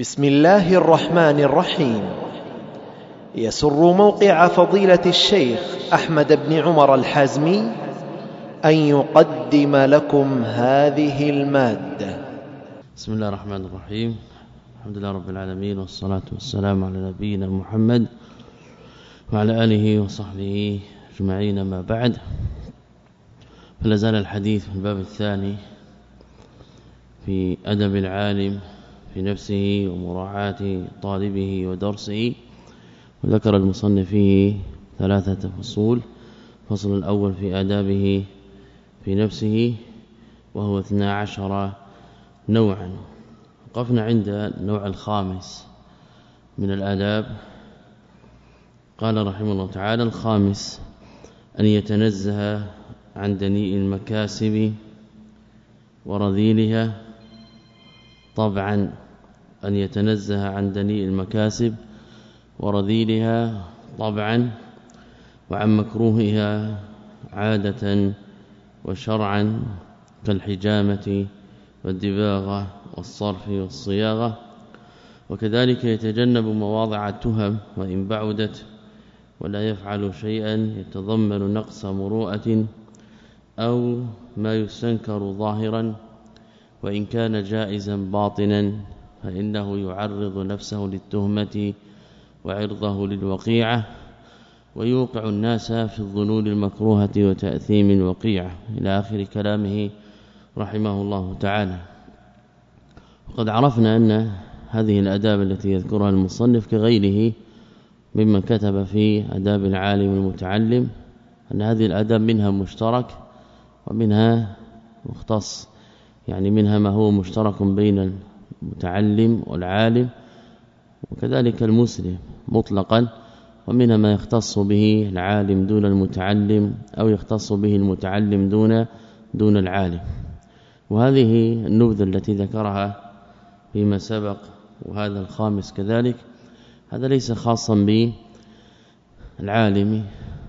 بسم الله الرحمن الرحيم. يسر موقع فضيلة الشيخ أحمد بن عمر الحازمي أن يقدم لكم هذه المادة. بسم الله الرحمن الرحيم. الحمد لله رب العالمين والصلاة والسلام على نبينا محمد وعلى آله وصحبه أجمعين ما بعد. فلا زال الحديث في الباب الثاني في أدب العالم في نفسه ومراعاة طالبه ودرسه. وذكر المصنف فيه ثلاثة فصول. الفصل الأول في آدابه في نفسه وهو 12 نوعا. وقفنا عند النوع الخامس من الآداب. قال رحمه الله تعالى الخامس أن يتنزه عن دنيء المكاسب ورذيلها طبعا. أن يتنزه عن دنيء المكاسب ورذيلها طبعا وعن مكروهها عادة وشرعا كالحجامة والدباغة والصرف والصياغة. وكذلك يتجنب مواضع التهم وإن بعدت ولا يفعل شيئا يتضمن نقص مروءة أو ما يستنكر ظاهرا وإن كان جائزا باطنا. فإنه يعرض نفسه للتهمة وعرضه للوقيعة ويوقع الناس في الظنون المكروهة وتأثيم الوقيعة. إلى آخر كلامه رحمه الله تعالى. وقد عرفنا أن هذه الأداب التي يذكرها المصنف كغيره ممن كتب في آداب العالم المتعلم أن هذه الأداب منها مشترك ومنها مختص يعني منها ما هو مشترك بين المتعلم والعالم وكذلك المسلم مطلقا ومنها ما يختص به العالم دون المتعلم أو يختص به المتعلم دون دون العالم. وهذه النبذه التي ذكرها فيما سبق وهذا الخامس كذلك هذا ليس خاصا بالعالم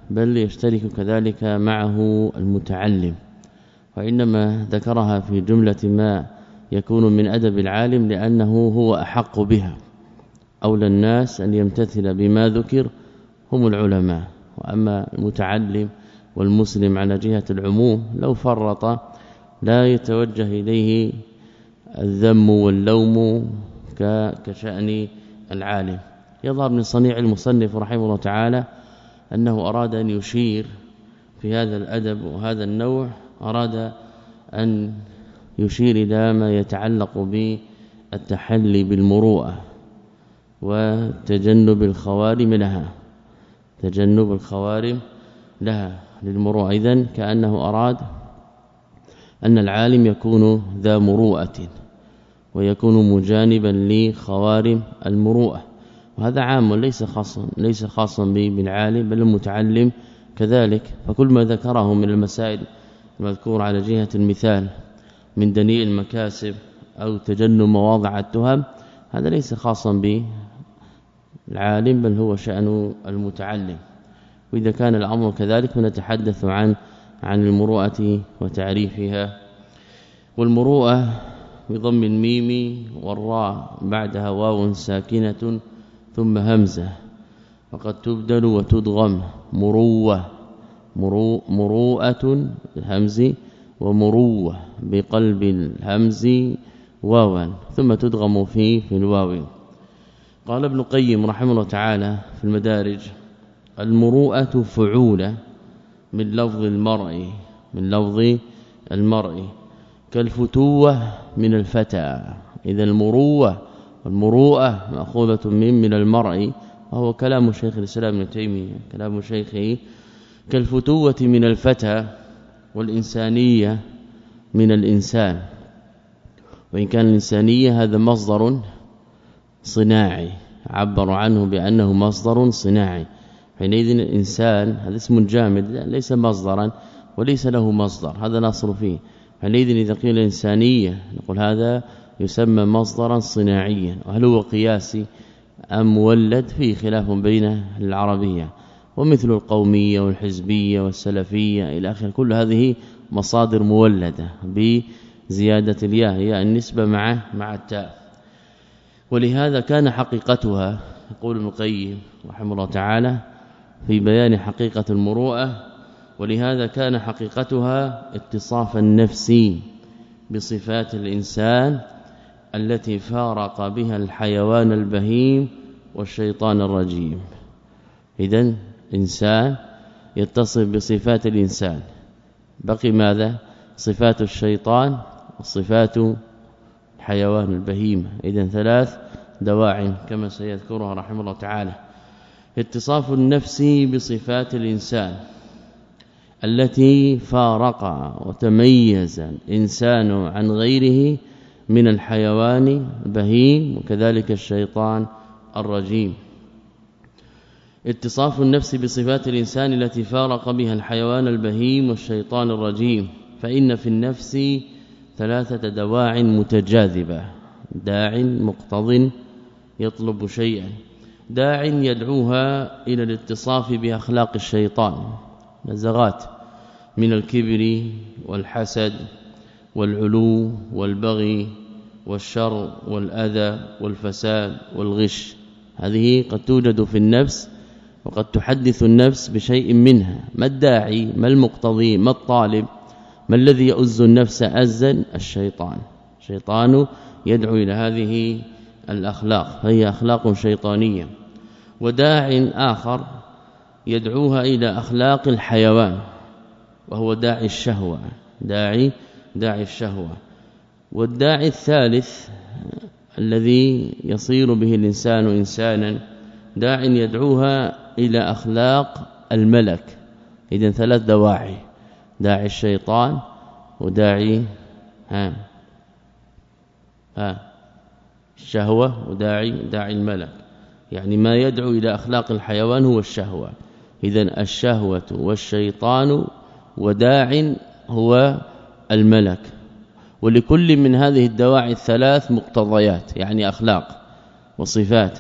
بل يشترك كذلك معه المتعلم. وانما ذكرها في جملة ما يكون من أدب العالم لأنه هو أحق بها. أولى الناس أن يمتثل بما ذكر هم العلماء. وأما المتعلم والمسلم على جهة العموم لو فرط لا يتوجه إليه الذم واللوم كشأن العالم. يظهر من صنيع المصنف رحمه الله تعالى أنه أراد أن يشير في هذا الأدب وهذا النوع أراد أن يشير إلى ما يتعلق بالتحلي بالمروءة وتجنب الخوارم لها تجنب الخوارم لها للمروءة. اذا كأنه أراد أن العالم يكون ذا مروءة ويكون مجانبا لخوارم المروءة. وهذا عام ليس خاصا ليس خاصا بالعالم بل المتعلم كذلك. فكل ما ذكره من المسائل المذكور على جهة المثال من دنيء المكاسب أو تجنب مواضع التهم هذا ليس خاصا بالعالم بل هو شأن المتعلم. وإذا كان الأمر كذلك فنتحدث عن عن المروءة وتعريفها. والمروءة بضم الميم والراء بعدها واو ساكنة ثم همزة. وقد تبدل وتدغم مروة مرو مروءة الهمز ومروة بقلب الهمز واوا ثم تدغم في في الواو. قال ابن قيم رحمه الله تعالى في المدارج المروءة فعولة من لفظ المرء من لفظ المرء. كالفتوة من الفتى. إذا المروءة والمروءة مأخوذة من من المرء وهو كلام شيخ الإسلام ابن تيمية كلام شيخه. كالفتوة من الفتى والإنسانية من الإنسان. وإن كان الإنسانية هذا مصدر صناعي. عبر عنه بأنه مصدر صناعي. حينئذ الإنسان هذا اسم جامد ليس مصدرا وليس له مصدر هذا نصر فيه. حينئذ إذا قيل إنسانية نقول هذا يسمى مصدرا صناعيا. وهل هو قياسي أم مولد؟ في خلاف بين العربية. ومثل القومية والحزبية والسلفية إلى اخره كل هذه مصادر مولدة بزيادة الياء هي النسبة مع مع التاء. ولهذا كان حقيقتها يقول ابن القيم رحمه الله تعالى في بيان حقيقة المروءة ولهذا كان حقيقتها اتصاف النفس بصفات الإنسان التي فارق بها الحيوان البهيم والشيطان الرجيم. اذا إنسان يتصف بصفات الإنسان. بقي ماذا؟ صفات الشيطان وصفات الحيوان البهيم اذا ثلاث دواع كما سيذكرها رحمه الله تعالى. اتصاف النفس بصفات الإنسان التي فارق وتميز الإنسان عن غيره من الحيوان البهيم وكذلك الشيطان الرجيم. اتصاف النفس بصفات الإنسان التي فارق بها الحيوان البهيم والشيطان الرجيم فإن في النفس ثلاثة دواع متجاذبة. داع مقتض يطلب شيئا. داع يدعوها إلى الاتصاف بأخلاق الشيطان. نزغات من الكبر والحسد والعلو والبغي والشر والأذى والفساد والغش. هذه قد توجد في النفس وقد تحدث النفس بشيء منها. ما الداعي؟ ما المقتضي؟ ما الطالب؟ ما الذي يؤز النفس أزا؟ الشيطان. شيطان يدعو إلى هذه الأخلاق. فهي أخلاق شيطانية. وداع آخر يدعوها إلى أخلاق الحيوان وهو داعي الشهوة. داعي داعي الشهوة. والداعي الثالث الذي يصير به الإنسان إنسانا داع يدعوها إلى أخلاق الملك. اذا ثلاث دواعي. داعي الشيطان وداعي ها ها الشهوة وداعي داعي الملك. يعني ما يدعو إلى أخلاق الحيوان هو الشهوة. اذا الشهوة والشيطان وداع هو الملك. ولكل من هذه الدواعي الثلاث مقتضيات يعني أخلاق وصفات.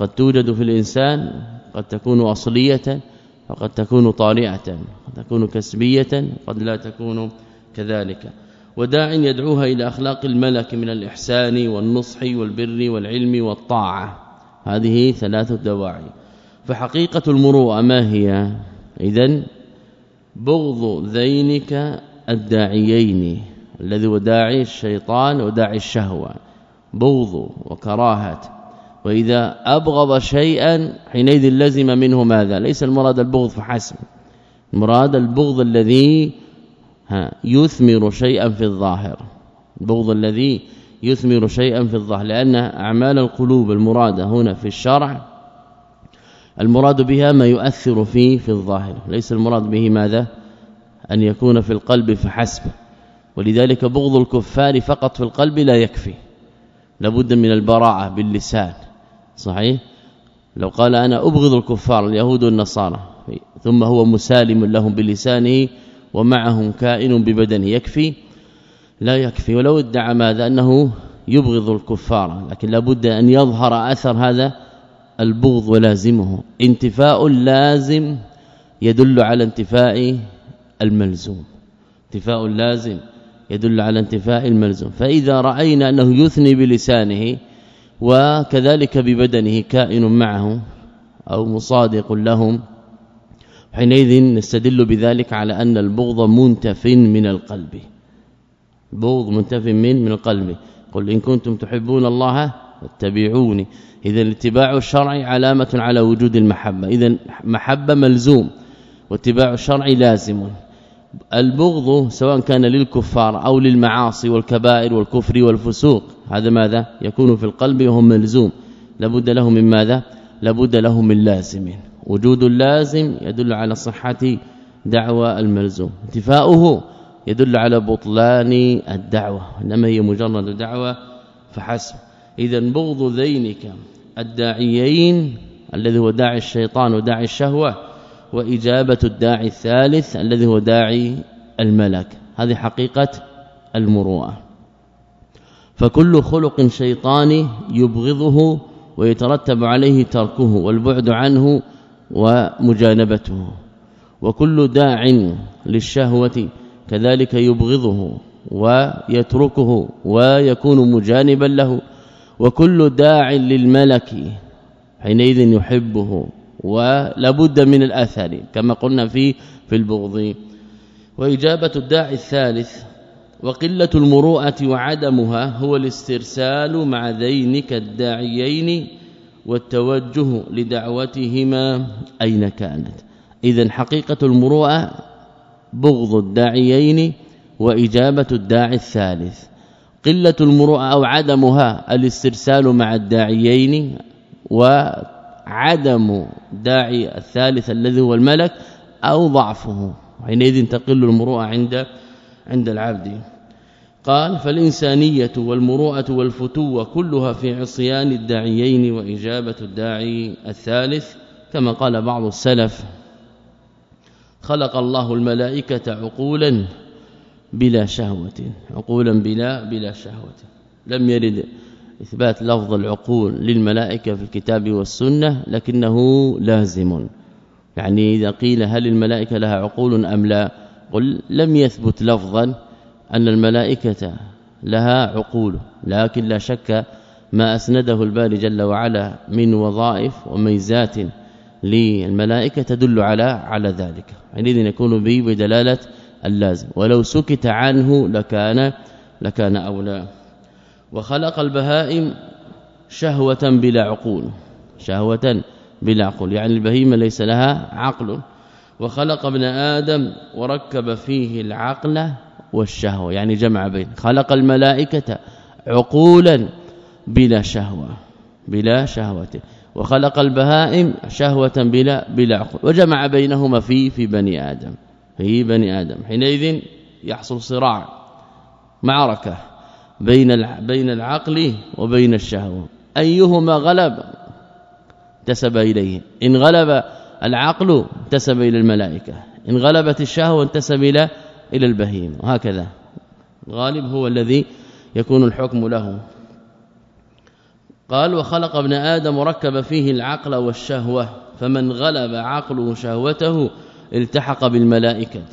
قد توجد في الإنسان قد تكون أصلية وقد تكون طارئه قد تكون كسبية قد لا تكون كذلك. وداع يدعوها إلى أخلاق الملك من الإحسان والنصح والبر والعلم والطاعة. هذه ثلاث دواعي. فحقيقة المروءة ما هي؟ اذا بغض ذينك الداعيين الذي هو داعي الشيطان وداعي الشهوة. بغض وكراهة. وإذا أبغض شيئا حينئذ لزم منه ماذا؟ ليس المراد البغض فحسب. المراد البغض الذي يثمر شيئا في الظاهر. البغض الذي يثمر شيئا في الظاهر لأن أعمال القلوب المرادة هنا في الشرع المراد بها ما يؤثر فيه في الظاهر. ليس المراد به ماذا؟ أن يكون في القلب فحسب. ولذلك بغض الكفار فقط في القلب لا يكفي. لابد من البراءة باللسان. صحيح؟ لو قال أنا أبغض الكفار اليهود والنصارى ثم هو مسالم لهم بلسانه ومعهم كائن ببدنه يكفي؟ لا يكفي ولو ادعى ماذا؟ أنه يبغض الكفار لكن لابد أن يظهر أثر هذا البغض ولازمه. انتفاء اللازم يدل على انتفاء الملزوم. انتفاء اللازم يدل على انتفاء الملزوم. فإذا رأينا أنه يثني بلسانه وكذلك ببدنه كائن معه أو مصادق لهم. حينئذ نستدل بذلك على أن البغض منتف من القلب. بغض منتف من من القلب. قل إن كنتم تحبون الله فاتبعوني. إذا الاتباع الشرعي علامة على وجود المحبة. إذا محبة ملزوم واتباع الشرع لازم. البغض سواء كان للكفار أو للمعاصي والكبائر والكفر والفسوق. هذا ماذا؟ يكون في القلب وهو ملزوم. لابد له من ماذا؟ لابد له من لازم. وجود اللازم يدل على صحة دعوى الملزوم. انتفاؤه يدل على بطلان الدعوة. إنما هي مجرد دعوة فحسب. إذا بغض ذينك الداعيين الذي هو داعي الشيطان وداعي الشهوة وإجابة الداعي الثالث الذي هو داعي الملك. هذه حقيقة المروءة. فكل خلق شيطاني يبغضه ويترتب عليه تركه والبعد عنه ومجانبته. وكل داع للشهوة كذلك يبغضه ويتركه ويكون مجانبا له. وكل داع للملك حينئذ يحبه ولا بد من الاثر كما قلنا في في البغض. وإجابة الداعي الثالث وقلة المروءة وعدمها هو الاسترسال مع ذينك الداعيين والتوجه لدعوتهما أين كانت. اذا حقيقة المروءة بغض الداعيين وإجابة الداعي الثالث. قلة المروءة أو عدمها الاسترسال مع الداعيين وعدم داعي الثالث الذي هو الملك أو ضعفه. حينئذ تقل المروءة عند عند العبد. قال فالإنسانية والمروءة والفتوة كلها في عصيان الداعيين وإجابة الداعي الثالث كما قال بعض السلف خلق الله الملائكة عقولا بلا شهوة عقولا بلا بلا شهوة. لم يرد إثبات لفظ العقول للملائكة في الكتاب والسنة لكنه لازم. يعني إذا قيل هل الملائكة لها عقول أم لا قل لم يثبت لفظا أن الملائكة لها عقول لكن لا شك ما أسنده الباري جل وعلا من وظائف وميزات للملائكة تدل على على ذلك. حينئذ يكون به بدلالة اللازم. ولو سكت عنه لكان لكان أولى. وخلق البهائم شهوة بلا عقول شهوة بلا عقول يعني البهيمة ليس لها عقل. وخلق ابن آدم وركب فيه العقل والشهوة يعني جمع بين خلق الملائكة عقولا بلا شهوة بلا شهوة. وخلق البهائم شهوة بلا بلا عقل وجمع بينهما في في بني آدم في بني آدم. حينئذ يحصل صراع معركة. بين بين العقل وبين الشهوة. أيهما غلب؟ انتسب إليه. إن غلب العقل انتسب إلى الملائكة. إن غلبت الشهوة انتسب إلى إلى البهيمة. وهكذا. الغالب هو الذي يكون الحكم له. قال وخلق ابن آدم وركب فيه العقل والشهوة. فمن غلب عقله شهوته التحق بالملائكة.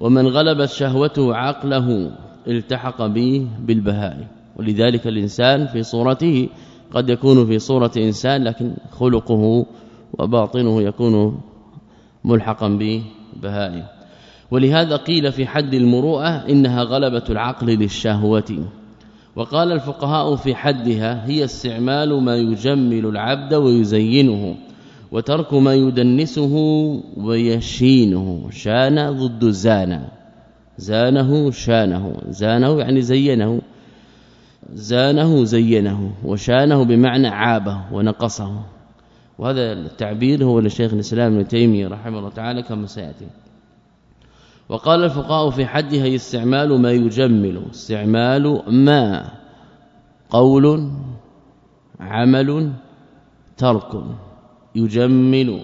ومن غلبت شهوته عقله. التحق به بالبهائم. ولذلك الإنسان في صورته قد يكون في صورة إنسان لكن خلقه وباطنه يكون ملحقا ببهائم. ولهذا قيل في حد المروءة إنها غلبة العقل للشهوة. وقال الفقهاء في حدها هي استعمال ما يجمل العبد ويزينه وترك ما يدنسه ويشينه. شان ضد زان زانه شانه زانه يعني زينه زانه زينه وشانه بمعنى عابه ونقصه. وهذا التعبير هو لشيخ الإسلام ابن تيمية رحمه الله تعالى كما سيأتي. وقال الفقهاء في حدها استعمال ما يجمل استعمال ما قول عمل ترك يجمل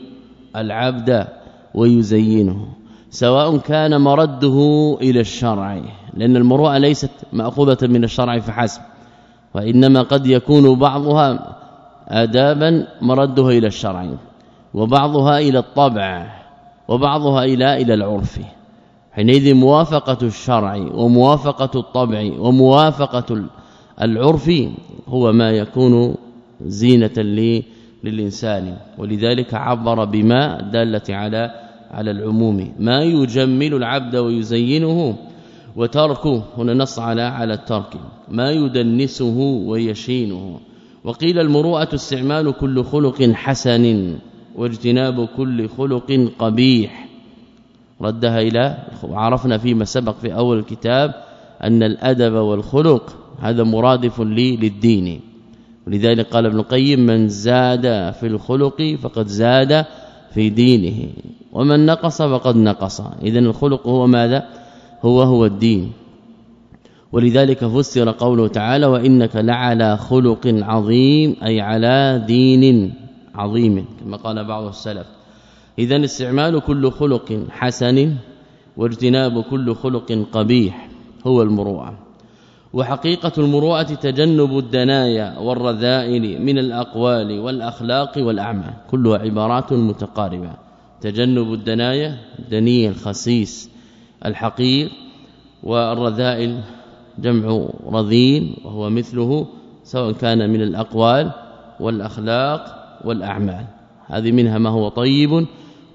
العبد ويزينه. سواء كان مرده إلى الشرع لأن المروءة ليست مأخوذة من الشرع فحسب وإنما قد يكون بعضها آدابا مرده إلى الشرع وبعضها إلى الطبع وبعضها إلى إلى العرف. حينئذ موافقة الشرع وموافقة الطبع وموافقة العرف هو ما يكون زينة للإنسان. ولذلك عبر بما دالت على على العموم. ما يجمل العبد ويزينه وتركه هنا نص على على الترك. ما يدنسه ويشينه. وقيل المروءة استعمال كل خلق حسن واجتناب كل خلق قبيح. ردها إلى وعرفنا فيما سبق في أول الكتاب أن الأدب والخلق هذا مرادف لي للدين. ولذلك قال ابن القيم من زاد في الخلق فقد زاد في دينه. ومن نقص فقد نقص. اذا الخلق هو ماذا؟ هو هو الدين. ولذلك فسر قوله تعالى وإنك لعلى خلق عظيم أي على دين عظيم كما قال بعض السلف. اذا استعمال كل خلق حسن واجتناب كل خلق قبيح هو المروءة. وحقيقة المروءة تجنب الدنايا والرذائل من الأقوال والأخلاق والأعمال كلها عبارات متقاربة. تجنب الدنايا دني الخسيس الحقير والرذائل جمع رذيل وهو مثله سواء كان من الأقوال والأخلاق والأعمال. هذه منها ما هو طيب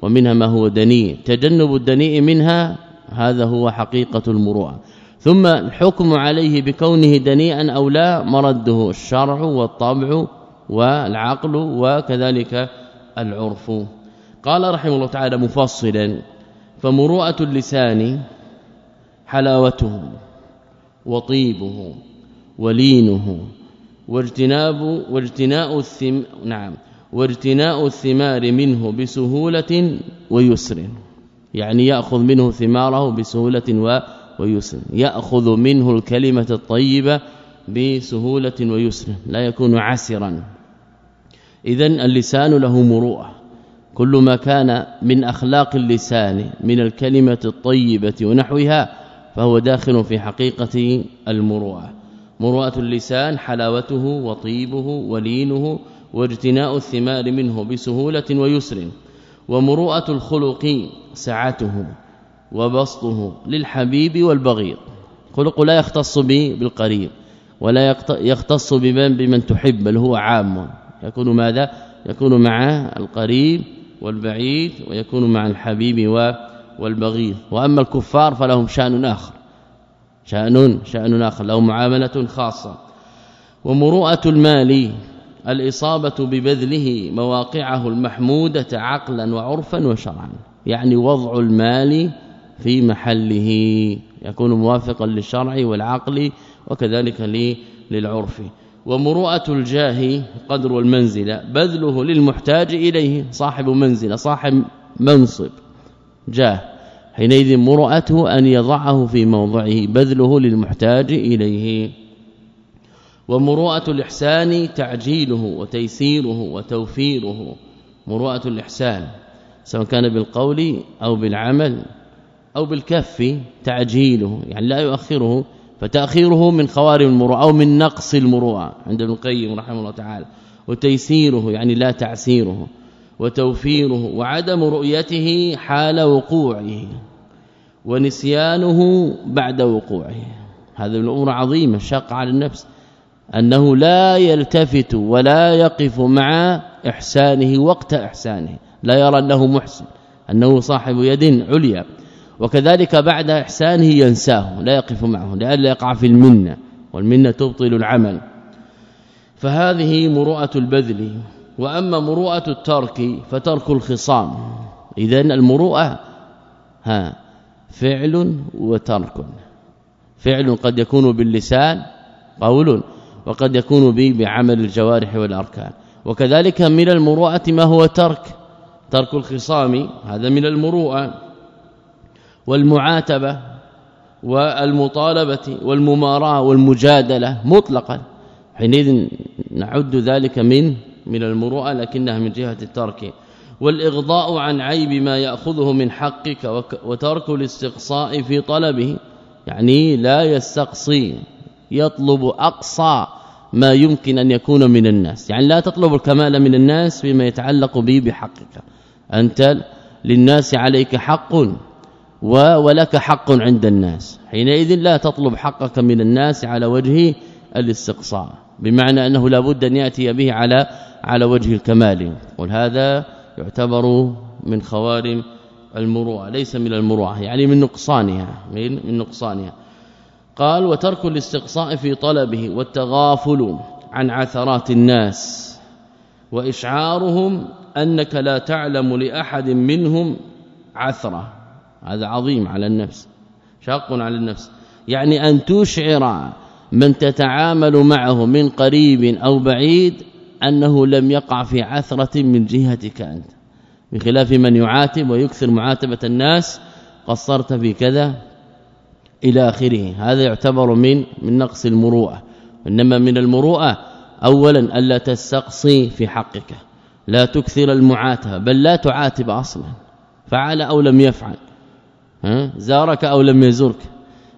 ومنها ما هو دنيء. تجنب الدنيء منها هذا هو حقيقة المروءة. ثم الحكم عليه بكونه دنيئا أو لا مرده الشرع والطبع والعقل وكذلك العرف. قال رحمه الله تعالى مفصلا فمروءة اللسان حلاوته وطيبه ولينه واجتناب واجتناء الثم نعم واجتناء الثمار منه بسهولة ويسر. يعني يأخذ منه ثماره بسهولة ويسر. يأخذ منه الكلمة الطيبة بسهولة ويسر. لا يكون عسرا. اذا اللسان له مروءة. كل ما كان من أخلاق اللسان من الكلمة الطيبة ونحوها فهو داخل في حقيقة المروءة. مروءة اللسان حلاوته وطيبه ولينه واجتناء الثمار منه بسهولة ويسر ومروءة الخلق سعته وبسطه للحبيب والبغيض. خلق لا يختص به بالقريب ولا يختص بمن بمن تحب بل هو عام. يكون ماذا؟ يكون مع القريب والبعيد ويكون مع الحبيب والبغيض. وأما الكفار فلهم شأن آخر. شأن شأن آخر. لهم معاملة خاصة. ومروءة المال. الإصابة ببذله مواقعه المحمودة عقلا وعرفا وشرعا. يعني وضع المال في محله. يكون موافقا للشرع والعقل وكذلك للعرف. ومروءة الجاه قدر والمنزله بذله للمحتاج إليه صاحب منزلة صاحب منصب جاه. حينئذ مروءته أن يضعه في موضعه بذله للمحتاج إليه. ومروءة الإحسان تعجيله وتيسيره وتوفيره. مروءة الإحسان سواء كان بالقول أو بالعمل أو بالكف تعجيله يعني لا يؤخره. فتأخيره من خوارم المروءة أو من نقص المروءة عند ابن القيم رحمه الله تعالى وتيسيره يعني لا تعسيره وتوفيره وعدم رؤيته حال وقوعه ونسيانه بعد وقوعه. هذه الأمور عظيمه شاقه على النفس أنه لا يلتفت ولا يقف مع إحسانه وقت إحسانه. لا يرى أنه محسن أنه صاحب يد عليا. وكذلك بعد إحسانه ينساه لا يقف معه لئلا يقع في المنة والمنة تبطل العمل. فهذه مروءة البذل وأما مروءة الترك فترك الخصام. اذا المروءة ها فعل وترك. فعل قد يكون باللسان قول وقد يكون به بعمل الجوارح والأركان. وكذلك من المروءة ما هو ترك ترك الخصام هذا من المروءة. والمعاتبة والمطالبة والمماراة والمجادلة مطلقا. حينئذ نعد ذلك من من المروءة لكنها من جهة الترك. والإغضاء عن عيب ما يأخذه من حقك وترك الاستقصاء في طلبه يعني لا يستقصي يطلب أقصى ما يمكن أن يكون من الناس. يعني لا تطلب الكمال من الناس بما يتعلق به بحقك. أنت للناس عليك حق. ولك حق عند الناس. حينئذ لا تطلب حقك من الناس على وجه الاستقصاء بمعنى أنه لابد أن يأتي به على على وجه الكمال. وهذا يعتبر من خوارم المروءة ليس من المروءة يعني من نقصانها من من نقصانها. قال وترك الاستقصاء في طلبه والتغافل عن عثرات الناس وإشعارهم أنك لا تعلم لأحد منهم عثرة. هذا عظيم على النفس شاق على النفس. يعني أن تشعر من تتعامل معه من قريب أو بعيد أنه لم يقع في عثرة من جهتك أنت. بخلاف من يعاتب ويكثر معاتبة الناس قصرت في كذا إلى آخره. هذا يعتبر من من نقص المروءة. إنما من المروءة اولا الا تستقصي في حقك لا تكثر المعاتبة بل لا تعاتب أصلا. فعل أو لم يفعل. زارك أو لم يزرك.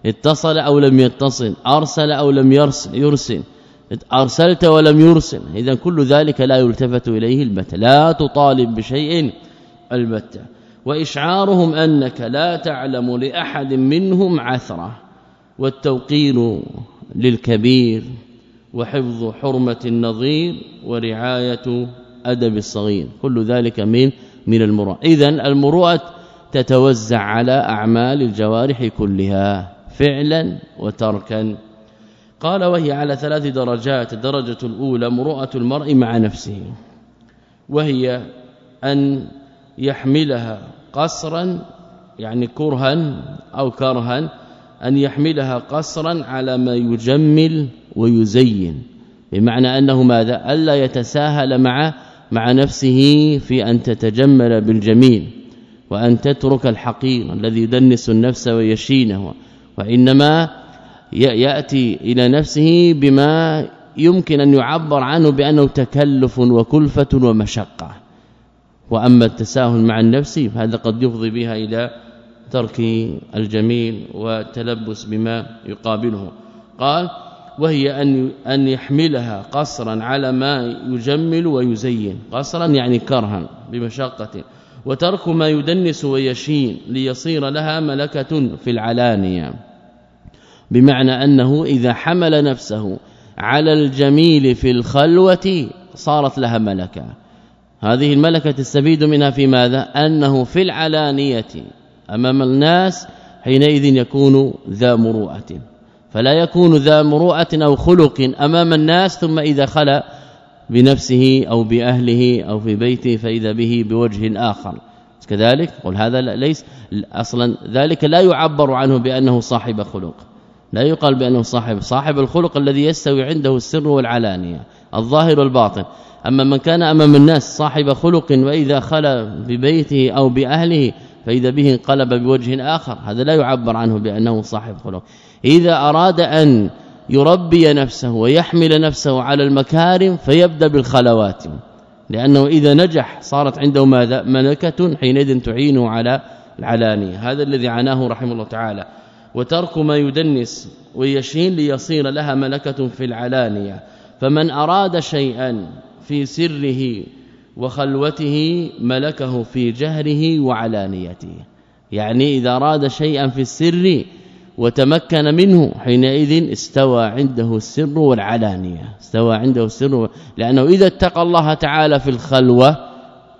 اتصل أو لم يتصل. أرسل أو لم يرسل. يرسل. أرسلت ولم يرسل. اذا كل ذلك لا يلتفت إليه البتة لا تطالب بشيء البتة وإشعارهم أنك لا تعلم لأحد منهم عثرة. والتوقير للكبير. وحفظ حرمة النظير. ورعاية أدب الصغير. كل ذلك من من المروءة. اذا المروءة تتوزع على أعمال الجوارح كلها فعلا وتركا. قال وهي على ثلاث درجات الدرجة الأولى مروءة المرء مع نفسه وهي أن يحملها قصرا يعني كرها أو كرها أن يحملها قصرا على ما يجمل ويزين بمعنى أنه ماذا؟ ألا يتساهل مع مع نفسه في أن تتجمل بالجميل. وأن تترك الحقير الذي يدنس النفس ويشينه وإنما يأتي إلى نفسه بما يمكن أن يعبر عنه بأنه تكلف وكلفة ومشقة. وأما التساهل مع النفس فهذا قد يفضي بها إلى ترك الجميل وتلبس بما يقابله. قال وهي أن أن يحملها قصرا على ما يجمل ويزين. قصرا يعني كرها بمشقة. وترك ما يدنس ويشين ليصير لها ملكة في العلانية. بمعنى أنه إذا حمل نفسه على الجميل في الخلوة صارت لها ملكة. هذه الملكة تستفيد منها في ماذا؟ أنه في العلانية أمام الناس حينئذ يكون ذا مروءة. فلا يكون ذا مروءة أو خلق أمام الناس ثم إذا خلا بنفسه أو بأهله أو في بيته فإذا به بوجه آخر. كذلك؟ قل هذا ليس أصلا ذلك لا يعبر عنه بأنه صاحب خلق. لا يقال بأنه صاحب صاحب الخلق الذي يستوي عنده السر والعلانية الظاهر والباطن. أما من كان أمام الناس صاحب خلق وإذا خلا ببيته أو بأهله فإذا به انقلب بوجه آخر هذا لا يعبر عنه بأنه صاحب خلق. إذا أراد أن يربي نفسه ويحمل نفسه على المكارم فيبدأ بالخلوات. لأنه إذا نجح صارت عنده ماذا؟ ملكة حينئذ تعينه على العلانية. هذا الذي عناه رحمه الله تعالى. وترك ما يدنس ويشين ليصير لها ملكة في العلانية. فمن أراد شيئا في سره وخلوته ملكه في جهره وعلانيته. يعني إذا أراد شيئا في السر وتمكن منه حينئذ استوى عنده السر والعلانية استوى عنده السر لأنه إذا اتقى الله تعالى في الخلوة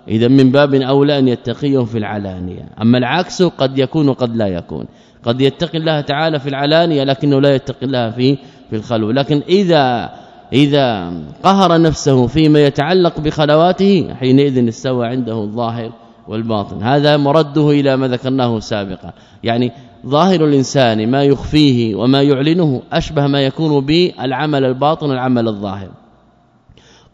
إذا من باب أولى أن يتقيه في العلانية. أما العكس قد يكون وقد لا يكون. قد يتقي الله تعالى في العلانية لكنه لا يتقي الله في في الخلوة. لكن إذا إذا قهر نفسه فيما يتعلق بخلواته حينئذ استوى عنده الظاهر والباطن. هذا مرده إلى ما ذكرناه سابقا. يعني ظاهر الإنسان ما يخفيه وما يعلنه أشبه ما يكون بالعمل الباطن والعمل الظاهر.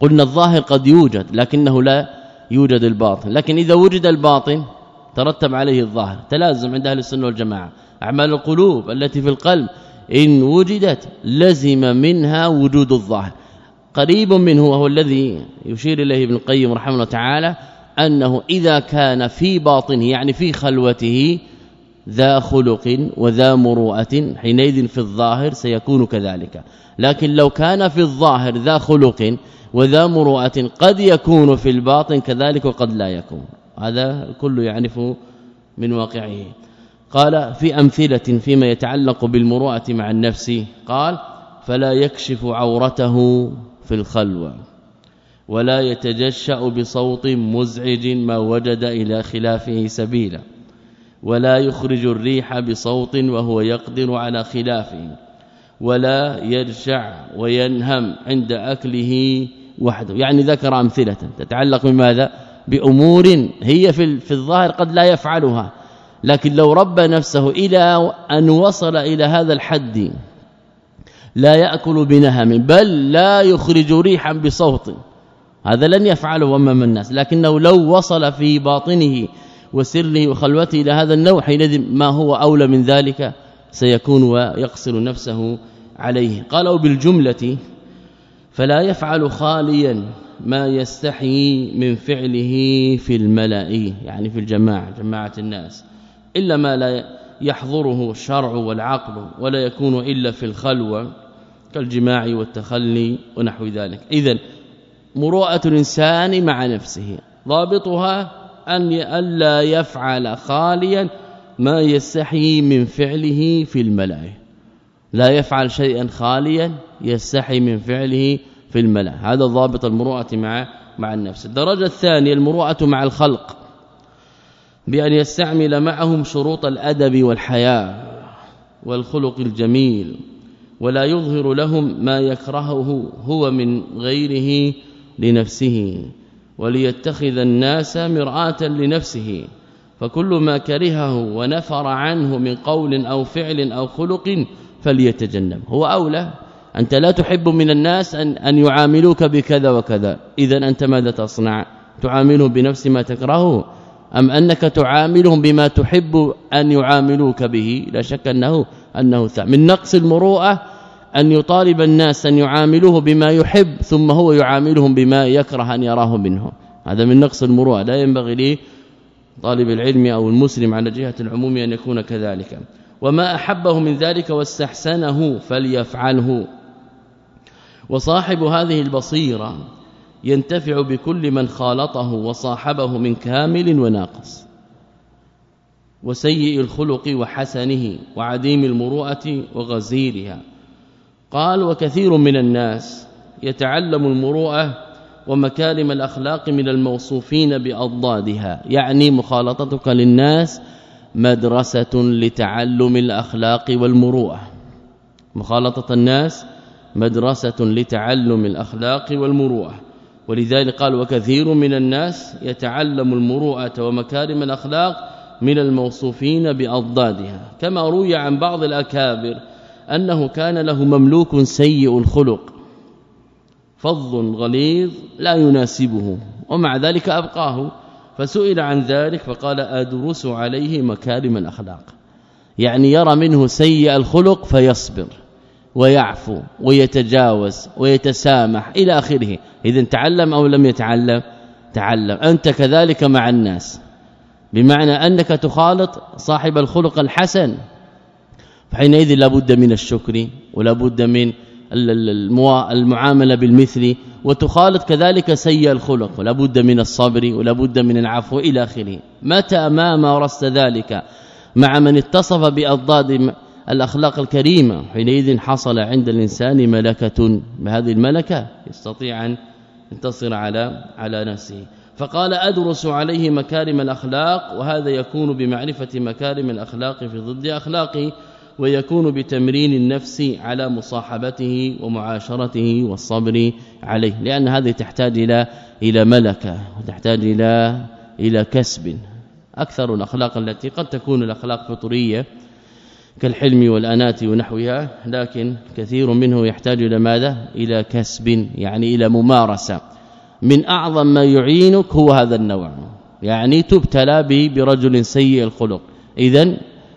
قلنا الظاهر قد يوجد لكنه لا يوجد الباطن. لكن إذا وجد الباطن ترتب عليه الظاهر. تلازم عند أهل السنة والجماعة. أعمال القلوب التي في القلب إن وجدت لزم منها وجود الظاهر. قريب منه وهو الذي يشير إليه ابن القيم رحمه الله تعالى أنه إذا كان في باطنه يعني في خلوته ذا خلق وذا مروءة حينئذ في الظاهر سيكون كذلك. لكن لو كان في الظاهر ذا خلق وذا مروءة قد يكون في الباطن كذلك وقد لا يكون. هذا كله يعرف من واقعه. قال في أمثلة فيما يتعلق بالمروءة مع النفس. قال فلا يكشف عورته في الخلوة ولا يتجشأ بصوت مزعج ما وجد إلى خلافه سبيلا. ولا يخرج الريح بصوت وهو يقدر على خلافه ولا يرجع وينهم عند أكله وحده. يعني ذكر أمثلة تتعلق بماذا؟ بأمور هي في في الظاهر قد لا يفعلها. لكن لو ربى نفسه إلى أن وصل إلى هذا الحد لا يأكل بنهم بل لا يخرج ريحا بصوت. هذا لن يفعله أمام الناس لكنه لو وصل في باطنه وسره وخلوته إلى هذا النوع حينئذ ما هو أولى من ذلك سيكون ويقصر نفسه عليه. قالوا بالجملة فلا يفعل خاليا ما يستحي من فعله في الملأ يعني في الجماعة جماعة الناس إلا ما لا يحضره الشرع والعقل ولا يكون إلا في الخلوة كالجماع والتخلي ونحو ذلك. اذا مروءة الإنسان مع نفسه ضابطها أن الا يفعل خاليا ما يستحي من فعله في الملائكه لا يفعل شيئا خاليا يستحي من فعله في الملأ. هذا ضابط المروءة مع مع النفس. الدرجة الثانية المروءة مع الخلق. بأن يستعمل معهم شروط الأدب والحياء والخلق الجميل. ولا يظهر لهم ما يكرهه هو من غيره لنفسه. وليتخذ الناس مرآة لنفسه فكل ما كرهه ونفر عنه من قول أو فعل أو خلق فليتجنب. هو أولى. أنت لا تحب من الناس أن, أن يعاملوك بكذا وكذا. اذا أنت ماذا تصنع؟ تعاملهم بنفس ما تكرهه؟ أم أنك تعاملهم بما تحب أن يعاملوك به؟ لا شك انه أنه من نقص المروءة أن يطالب الناس أن يعاملوه بما يحب ثم هو يعاملهم بما يكره أن يراه منهم. هذا من نقص المروءة. لا ينبغي لي طالب العلم أو المسلم على جهة العموم أن يكون كذلك. وما أحبه من ذلك واستحسنه فليفعله. وصاحب هذه البصيرة ينتفع بكل من خالطه وصاحبه من كامل وناقص. وسيء الخلق وحسنه وعديم المروءة وغزيرها. قال وكثير من الناس يتعلم المروءة ومكارم الأخلاق من الموصوفين بأضدادها. يعني مخالطتك للناس مدرسة لتعلم الأخلاق والمروءة. مخالطة الناس مدرسة لتعلم الأخلاق والمروءة. ولذلك قال وكثير من الناس يتعلم المروءة ومكارم الأخلاق من الموصوفين بأضدادها. كما روي عن بعض الأكابر أنه كان له مملوك سيء الخلق فظ غليظ لا يناسبه ومع ذلك أبقاه فسئل عن ذلك فقال أدرس عليه مكارم الأخلاق يعني يرى منه سيء الخلق فيصبر ويعفو ويتجاوز ويتسامح إلى آخره اذا تعلم أو لم يتعلم تعلم أنت كذلك مع الناس بمعنى أنك تخالط صاحب الخلق الحسن. فحينئذ لابد من الشكر ولابد من المعاملة بالمثل وتخالط كذلك سيء الخلق ولا بد من الصبر ولا بد من العفو إلى آخره. متى ما مارست ذلك مع من اتصف بأضداد الأخلاق الكريمة حينئذ حصل عند الإنسان ملكة. بهذه الملكة يستطيع أن ينتصر على على نفسه. فقال أدرس عليه مكارم الأخلاق وهذا يكون بمعرفة مكارم الأخلاق في ضد اخلاقه ويكون بتمرين النفس على مصاحبته ومعاشرته والصبر عليه لأن هذه تحتاج إلى إلى ملكة وتحتاج إلى إلى كسب. أكثر الأخلاق التي قد تكون الأخلاق فطرية كالحلم والأنات ونحوها لكن كثير منه يحتاج إلى ماذا؟ إلى كسب يعني إلى ممارسة. من أعظم ما يعينك هو هذا النوع يعني تبتلى برجل سيء الخلق. اذا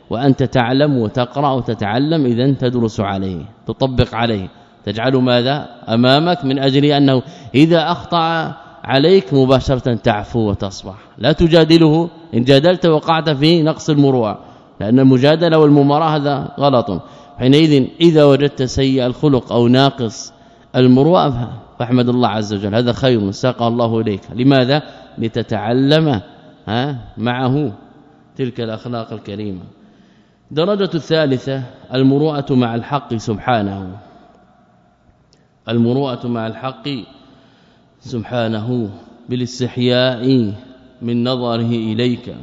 وأنت تعلم وتقرأ وتتعلم إذا تدرس عليه تطبق عليه. تجعل ماذا؟ أمامك من أجل أنه إذا أخطأ عليك مباشرة تعفو وتصبح. لا تجادله. إن جادلت وقعت في نقص المروءة. لأن المجادلة والمماراه هذا غلط. حينئذ إذا وجدت سيء الخلق أو ناقص المروءة فاحمد الله عز وجل. هذا خير ساق الله إليك. لماذا؟ لتتعلم معه تلك الأخلاق الكريمة. درجة الثالثة المروءة مع الحق سبحانه. المروءة مع الحق سبحانه بالاستحياء من نظره إليك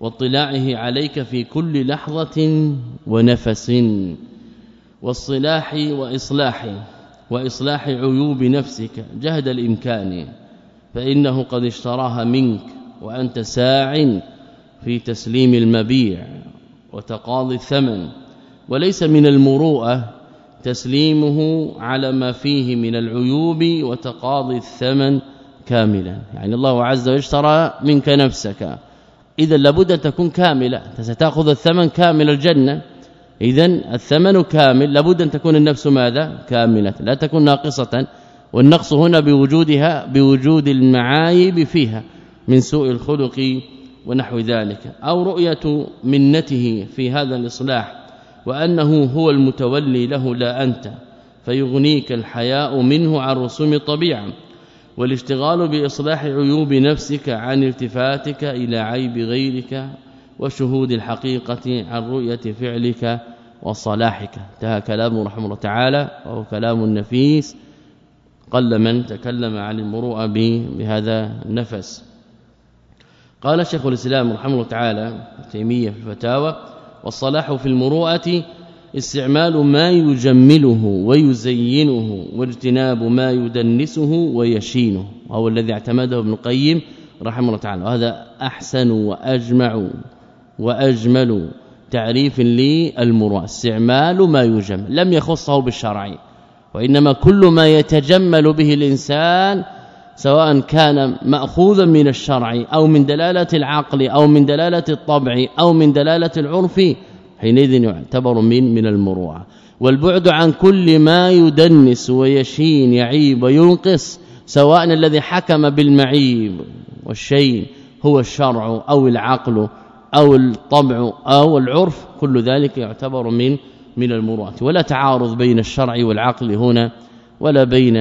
واطلاعه عليك في كل لحظة ونفس والصلاح وإصلاح وإصلاح عيوب نفسك جهد الإمكان فإنه قد اشتراها منك وأنت ساع في تسليم المبيع. وتقاضي الثمن وليس من المروءة تسليمه على ما فيه من العيوب وتقاضي الثمن كاملا. يعني الله عز وجل اشترى منك نفسك. اذا لابد أن تكون كاملة. ستأخذ الثمن كامل الجنة. اذا الثمن كامل. لابد أن تكون النفس ماذا؟ كاملة. لا تكون ناقصة. والنقص هنا بوجودها بوجود المعايب فيها من سوء الخلق ونحو ذلك أو رؤية منته في هذا الإصلاح وأنه هو المتولي له لا أنت فيغنيك الحياء منه عن رسوم الطبيعة والاشتغال بإصلاح عيوب نفسك عن التفاتك إلى عيب غيرك وشهود الحقيقة عن رؤية فعلك وصلاحك. انتهى كلامه رحمه الله تعالى وهو كلام نفيس قل من تكلم عن المروءة بهذا النفس. قال شيخ الإسلام رحمه الله تعالى تيمية في الفتاوى والصلاح في المروءة استعمال ما يجمله ويزينه واجتناب ما يدنسه ويشينه. وهو الذي اعتمده ابن القيم رحمه الله تعالى. وهذا أحسن وأجمع وأجمل تعريف للمروءة استعمال ما يجمل لم يخصه بالشرع وإنما كل ما يتجمل به الإنسان سواء كان مأخوذا من الشرع أو من دلالة العقل أو من دلالة الطبع أو من دلالة العرف حينئذ يعتبر من من المروءة. والبعد عن كل ما يدنس ويشين يعيب وينقص سواء الذي حكم بالمعيب والشيء هو الشرع أو العقل أو الطبع أو العرف كل ذلك يعتبر من من المروءة. ولا تعارض بين الشرع والعقل هنا ولا بين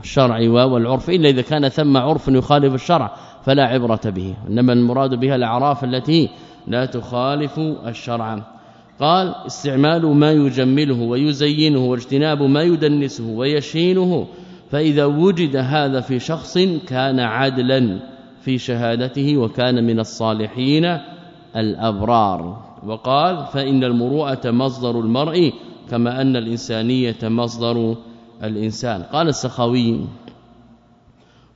الشرع والعرف إلا إذا كان ثم عرف يخالف الشرع فلا عبرة به. إنما المراد بها الأعراف التي لا تخالف الشرع. قال استعمال ما يجمله ويزينه واجتناب ما يدنسه ويشينه فإذا وجد هذا في شخص كان عدلا في شهادته وكان من الصالحين الأبرار. وقال فإن المروءة مصدر المرء كما أن الإنسانية مصدر الإنسان. قال السخاوي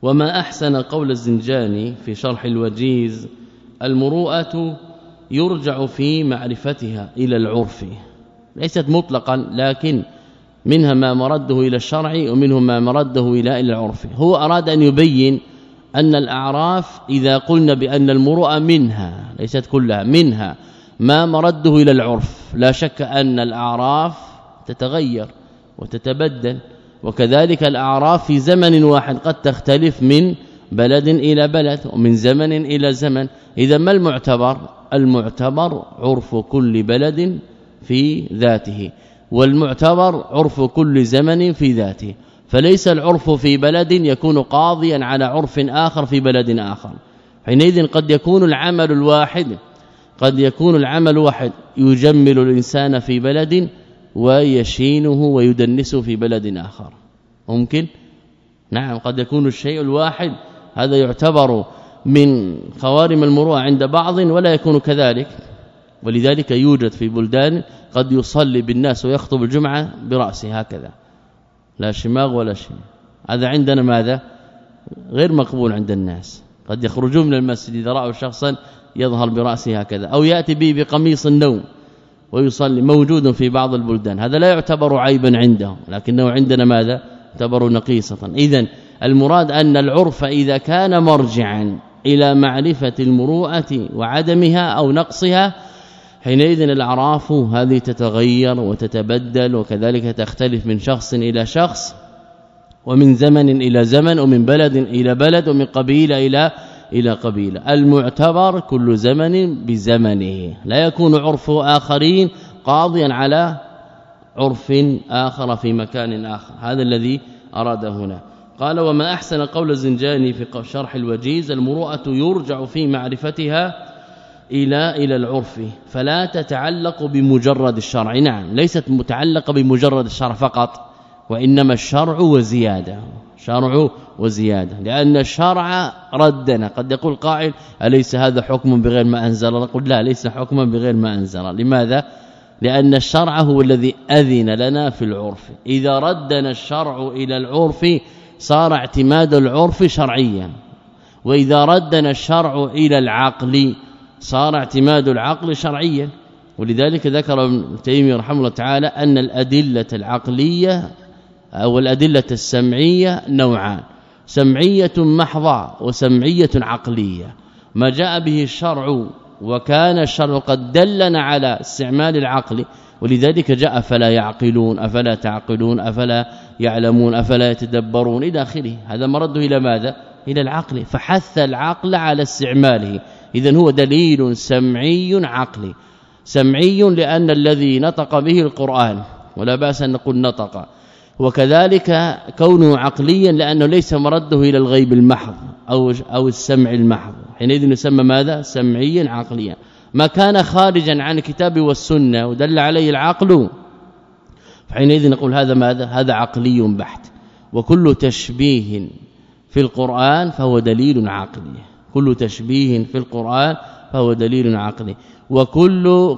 وما أحسن قول الزنجاني في شرح الوجيز المروءة يرجع في معرفتها إلى العرف. ليست مطلقا لكن منها ما مرده إلى الشرع ومنه ما مرده إلى العرف. هو أراد أن يبين أن الأعراف إذا قلنا بأن المروءة منها ليست كلها منها ما مرده إلى العرف. لا شك أن الأعراف تتغير. وتتبدل. وكذلك الأعراف في زمن واحد قد تختلف من بلد إلى بلد ومن زمن إلى زمن. إذا ما المعتبر؟ المعتبر عرف كل بلد في ذاته والمعتبر عرف كل زمن في ذاته. فليس العرف في بلد يكون قاضيا على عرف آخر في بلد آخر. حينئذ قد يكون العمل الواحد قد يكون العمل واحد يجمل الإنسان في بلد ويشينه ويدنسه في بلد آخر. ممكن؟ نعم قد يكون الشيء الواحد هذا يعتبر من خوارم المروءة عند بعض ولا يكون كذلك. ولذلك يوجد في بلدان قد يصلي بالناس ويخطب الجمعة برأسه هكذا. لا شماغ ولا شيء هذا عندنا ماذا؟ غير مقبول عند الناس. قد يخرجون من المسجد إذا رأوا شخصا يظهر برأسه هكذا. أو يأتي به بقميص النوم. ويصلي موجود في بعض البلدان. هذا لا يعتبر عيبا عندهم لكنه عندنا ماذا؟ يعتبر نقيصة. اذا المراد أن العرف إذا كان مرجعا إلى معرفة المروءة وعدمها أو نقصها حينئذ الأعراف هذه تتغير وتتبدل وكذلك تختلف من شخص إلى شخص ومن زمن إلى زمن ومن بلد إلى بلد ومن قبيلة إلى إلى قبيلة. المعتبر كل زمن بزمنه. لا يكون عرف آخرين قاضيا على عرف آخر في مكان آخر. هذا الذي أراد هنا. قال وما أحسن قول الزنجاني في شرح الوجيز؟ المروءة يرجع في معرفتها إلى إلى العرف. فلا تتعلق بمجرد الشرع. نعم ليست متعلقة بمجرد الشرع فقط وإنما الشرع وزيادة. شرع وزيادة لأن الشرع ردنا. قد يقول قائل أليس هذا حكم بغير ما أنزل نقول لا ليس حكما بغير ما أنزل لماذا؟ لأن الشرع هو الذي أذن لنا في العرف. إذا ردنا الشرع إلى العرف صار اعتماد العرف شرعيا. وإذا ردنا الشرع إلى العقل صار اعتماد العقل شرعيا. ولذلك ذكر ابن تيمية رحمه الله تعالى أن الأدلة العقلية أو الأدلة السمعية نوعان سمعية محضة وسمعية عقلية. ما جاء به الشرع وكان الشرع قد دلنا على استعمال العقل ولذلك جاء فلا يعقلون أفلا تعقلون أفلا يعلمون أفلا يتدبرون إلى آخره. هذا مرده إلى ماذا؟ إلى العقل. فحث العقل على استعماله. اذا هو دليل سمعي عقلي. سمعي لأن الذي نطق به القرآن ولا بأس أن نقول نطق. وكذلك كونه عقليا لأنه ليس مرده إلى الغيب المحض أو أو السمع المحض. حينئذ يسمى ماذا؟ سمعيا عقليا. ما كان خارجا عن الكتاب والسنة ودل عليه العقل فحينئذ نقول هذا ماذا؟ هذا عقلي بحت. وكل تشبيه في القرآن فهو دليل عقلي. كل تشبيه في القرآن فهو دليل عقلي. وكل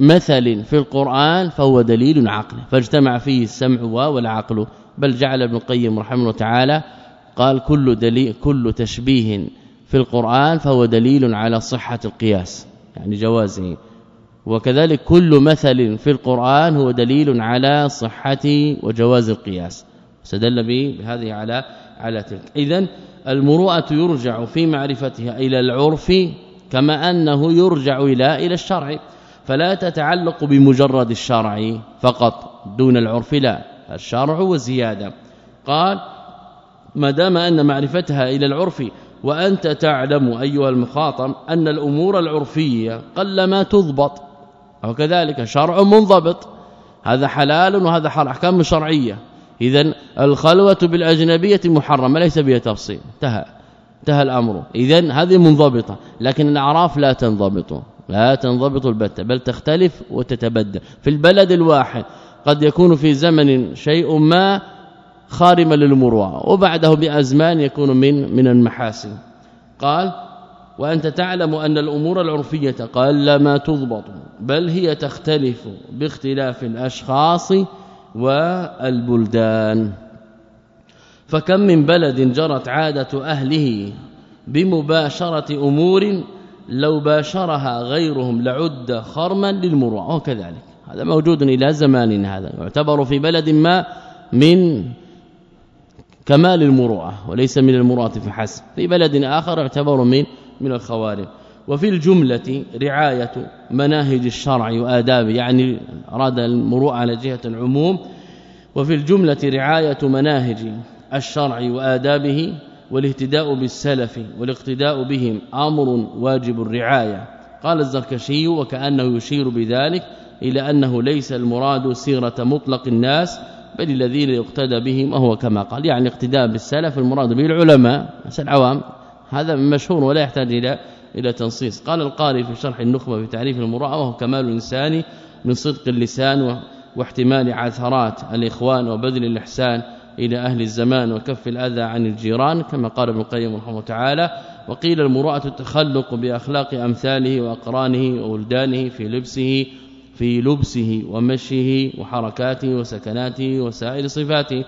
مثل في القرآن فهو دليل عقلي فاجتمع فيه السمع والعقل. بل جعل ابن القيم رحمه الله تعالى قال كل دليل كل تشبيه في القرآن فهو دليل على صحة القياس يعني جوازه. وكذلك كل مثل في القرآن هو دليل على صحة وجواز القياس. استدل به بهذه على على تلك. اذا المروءة يرجع في معرفتها إلى العرف كما أنه يرجع إلى إلى الشرع. فلا تتعلق بمجرد الشرع فقط دون العرف لا الشرع وزيادة. قال ما دام أن معرفتها إلى العرف وأنت تعلم أيها المخاطب أن الأمور العرفية قلما تضبط وكذلك شرع منضبط هذا حلال وهذا حرام أحكام شرعية. اذا الخلوة بالأجنبية محرمة ليس بها تفصيل. انتهى انتهى الأمر. اذا هذه منضبطة لكن الأعراف لا تنضبط. لا تنضبط البتة بل تختلف وتتبدل. في البلد الواحد قد يكون في زمن شيء ما خارما للمروءة وبعده بأزمان يكون من من المحاسن. قال وأنت تعلم أن الأمور العرفية قال ما تضبط بل هي تختلف باختلاف الأشخاص والبلدان. فكم من بلد جرت عادة أهله بمباشرة أمور لو باشرها غيرهم لعد خرما للمروءة. وكذلك هذا موجود إلى زماننا هذا. يعتبر في بلد ما من كمال المروءة وليس من المروءة فحسب في بلد آخر يعتبر من من الخوارم وفي الجملة رعاية مناهج الشرع وآدابه يعني أراد المروءة على جهة العموم. وفي الجملة رعاية مناهج الشرع وآدابه والاهتداء بالسلف والاقتداء بهم أمر واجب الرعاية. قال الزركشي وكأنه يشير بذلك إلى أنه ليس المراد صيغة مطلق الناس بل الذين يقتدى بهم وهو كما قال. يعني اقتداء بالسلف المراد به العلماء العوام. هذا مشهور ولا يحتاج إلى إلى تنصيص. قال القاري في شرح النخبة في تعريف المروءه وهو كمال الإنسان من صدق اللسان واحتمال عثرات الإخوان وبذل الإحسان. إلى أهل الزمان وكف الأذى عن الجيران كما قال ابن القيم رحمه تعالى وقيل المروءه التخلق بأخلاق أمثاله وأقرانه وولدانه في لبسه في لبسه ومشيه وحركاته وسكناته وسائر صفاته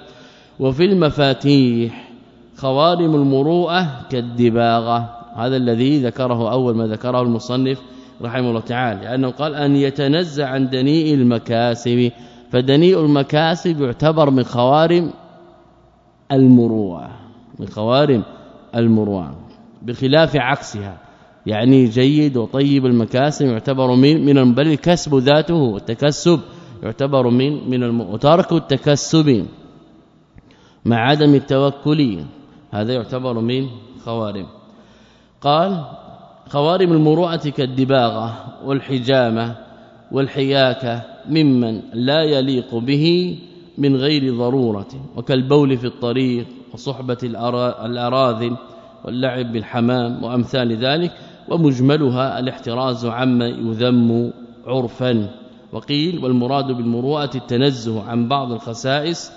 وفي المفاتيح خوارم المروءة كالدباغة. هذا الذي ذكره أول ما ذكره المصنف رحمه الله تعالى لأنه قال أن يتنزع عن دنيء المكاسب. فدنيء المكاسب يعتبر من خوارم المروءة من خوارم المروءة بخلاف عكسها. يعني جيد وطيب المكاسب يعتبر من من بل الكسب ذاته والتكسب يعتبر من من وترك التكسب مع عدم التوكل هذا يعتبر من خوارم. قال خوارم المروءة كالدباغة والحجامة والحياكة ممن لا يليق به من غير ضرورة وكالبول في الطريق وصحبة الأراذل واللعب بالحمام وأمثال ذلك ومجملها الاحتراز عما يذم عرفا. وقيل والمراد بالمروءة التنزه عن بعض الخسائس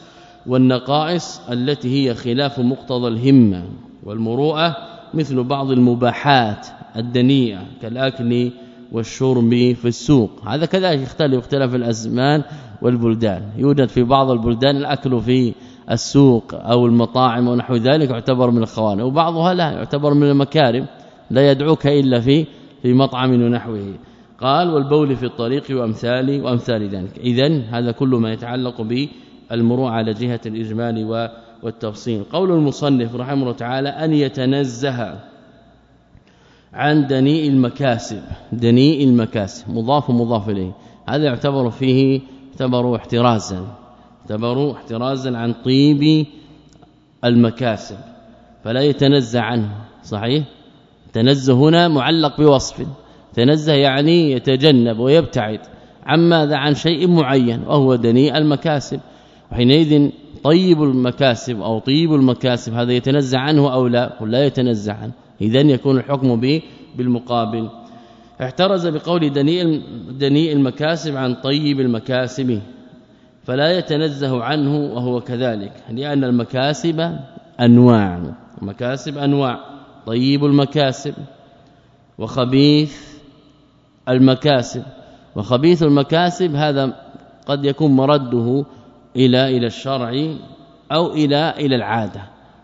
والنقائص التي هي خلاف مقتضى الهمة. والمروءة مثل بعض المباحات الدنيئة كالأكل والشرب في السوق. هذا كذلك يختلف اختلاف الأزمان والبلدان. يوجد في بعض البلدان الأكل في السوق أو المطاعم ونحو ذلك يعتبر من الخوان وبعضها لا يعتبر من المكارم لا يدعوك إلا في في مطعم ونحوه. قال والبول في الطريق وامثال وأمثال ذلك. اذا هذا كل ما يتعلق بالمروءة على جهة الإجمال والتفصيل. قول المصنف رحمه الله تعالى أن يتنزه عن دنيء المكاسب. دنيء المكاسب. مضاف مضاف إليه. هذا يعتبر فيه يعتبر احترازا يعتبر احترازا عن طيب المكاسب فلا يتنزه عنه صحيح؟ تنزه هنا معلق بوصف تنزه يعني يتجنب ويبتعد عما عن شيء معين وهو دنيء المكاسب. وحينئذ طيب المكاسب أو طيب المكاسب هذا يتنزع عنه أو لا؟ لا يتنزع عنه. اذا يكون الحكم به بالمقابل. احترز بقول دنيء دنيء المكاسب عن طيب المكاسب فلا يتنزه عنه وهو كذلك لأن المكاسب أنواع مكاسب أنواع طيب المكاسب وخبيث المكاسب وخبيث المكاسب هذا قد يكون مرده إلى إلى الشرع أو إلى إلى العادة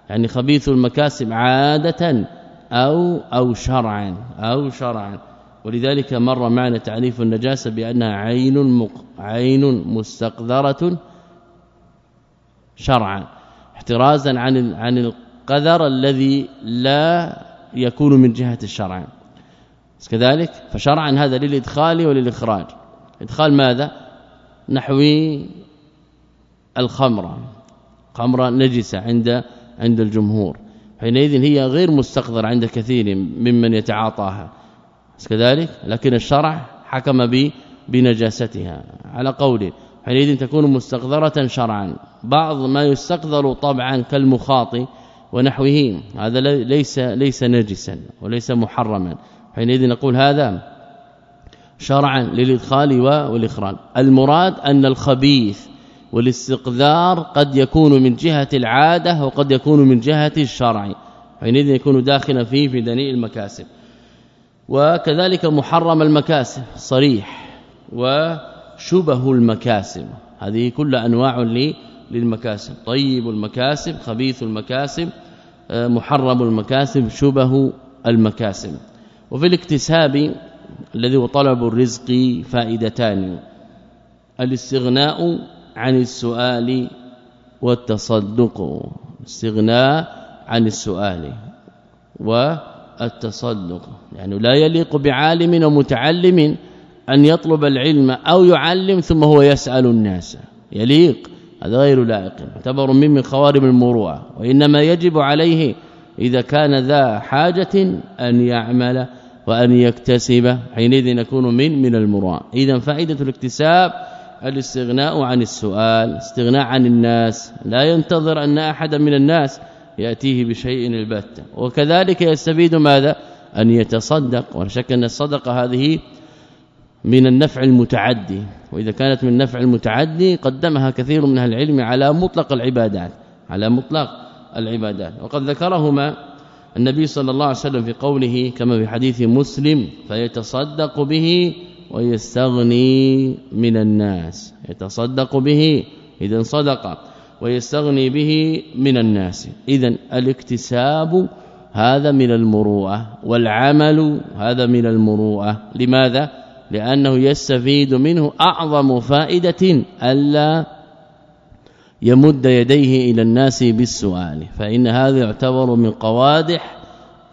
يعني خبيث المكاسب عادة أو أو شرعا أو شرعا. ولذلك مر معنا تعريف النجاسة بأنها عين مق... عين مستقذرة شرعا احترازا عن عن القذر الذي لا يكون من جهة الشرع. كذلك فشرعا هذا للإدخال وللإخراج. إدخال ماذا؟ نحوي الخمره خمره نجسة عند عند الجمهور. حينئذ هي غير مستقذر عند كثير ممن يتعاطاها. كذلك؟ لكن الشرع حكم ب بنجاستها. على قول حينئذ تكون مستقذرة شرعا. بعض ما يستقذر طبعا كالمخاط ونحوه هذا ليس ليس نجسا وليس محرما. حينئذ نقول هذا شرعا للإدخال والإخراج. المراد أن الخبيث والاستقذار قد يكون من جهة العادة وقد يكون من جهة الشرع. حينئذ يكون داخلا فيه في دنيء المكاسب. وكذلك محرم المكاسب صريح. وشبه المكاسب هذه كل أنواع للمكاسب. طيب المكاسب خبيث المكاسب آه، محرم المكاسب شبه المكاسب. وفي الاكتساب الذي هو طلب الرزق فائدتان. الاستغناء عن السؤال والتصدق. استغناء عن السؤال والتصدق يعني لا يليق بعالم ومتعلم أن يطلب العلم أو يعلم ثم هو يسأل الناس. يليق. هذا غير لائق. يعتبر من من خوارم المروءة. وإنما يجب عليه إذا كان ذا حاجة أن يعمل وأن يكتسب. حينئذ يكون من من المروءة. اذا فائدة الاكتساب الاستغناء عن السؤال استغناء عن الناس. لا ينتظر أن احدا من الناس يأتيه بشيء البتة. وكذلك يستفيد ماذا؟ أن يتصدق. ولا شك أن الصدقة هذه من النفع المتعدي. وإذا كانت من النفع المتعدي قدمها كثير من أهل العلم على مطلق العبادات. على مطلق العبادات. وقد ذكرهما النبي صلى الله عليه وسلم في قوله كما في حديث مسلم فيتصدق به ويستغني من الناس. يتصدق به إذا صدق ويستغني به من الناس. اذا الاكتساب هذا من المروءة والعمل هذا من المروءة. لماذا؟ لأنه يستفيد منه أعظم فائدة ألا يمد يديه إلى الناس بالسؤال. فإن هذا يعتبر من قوادح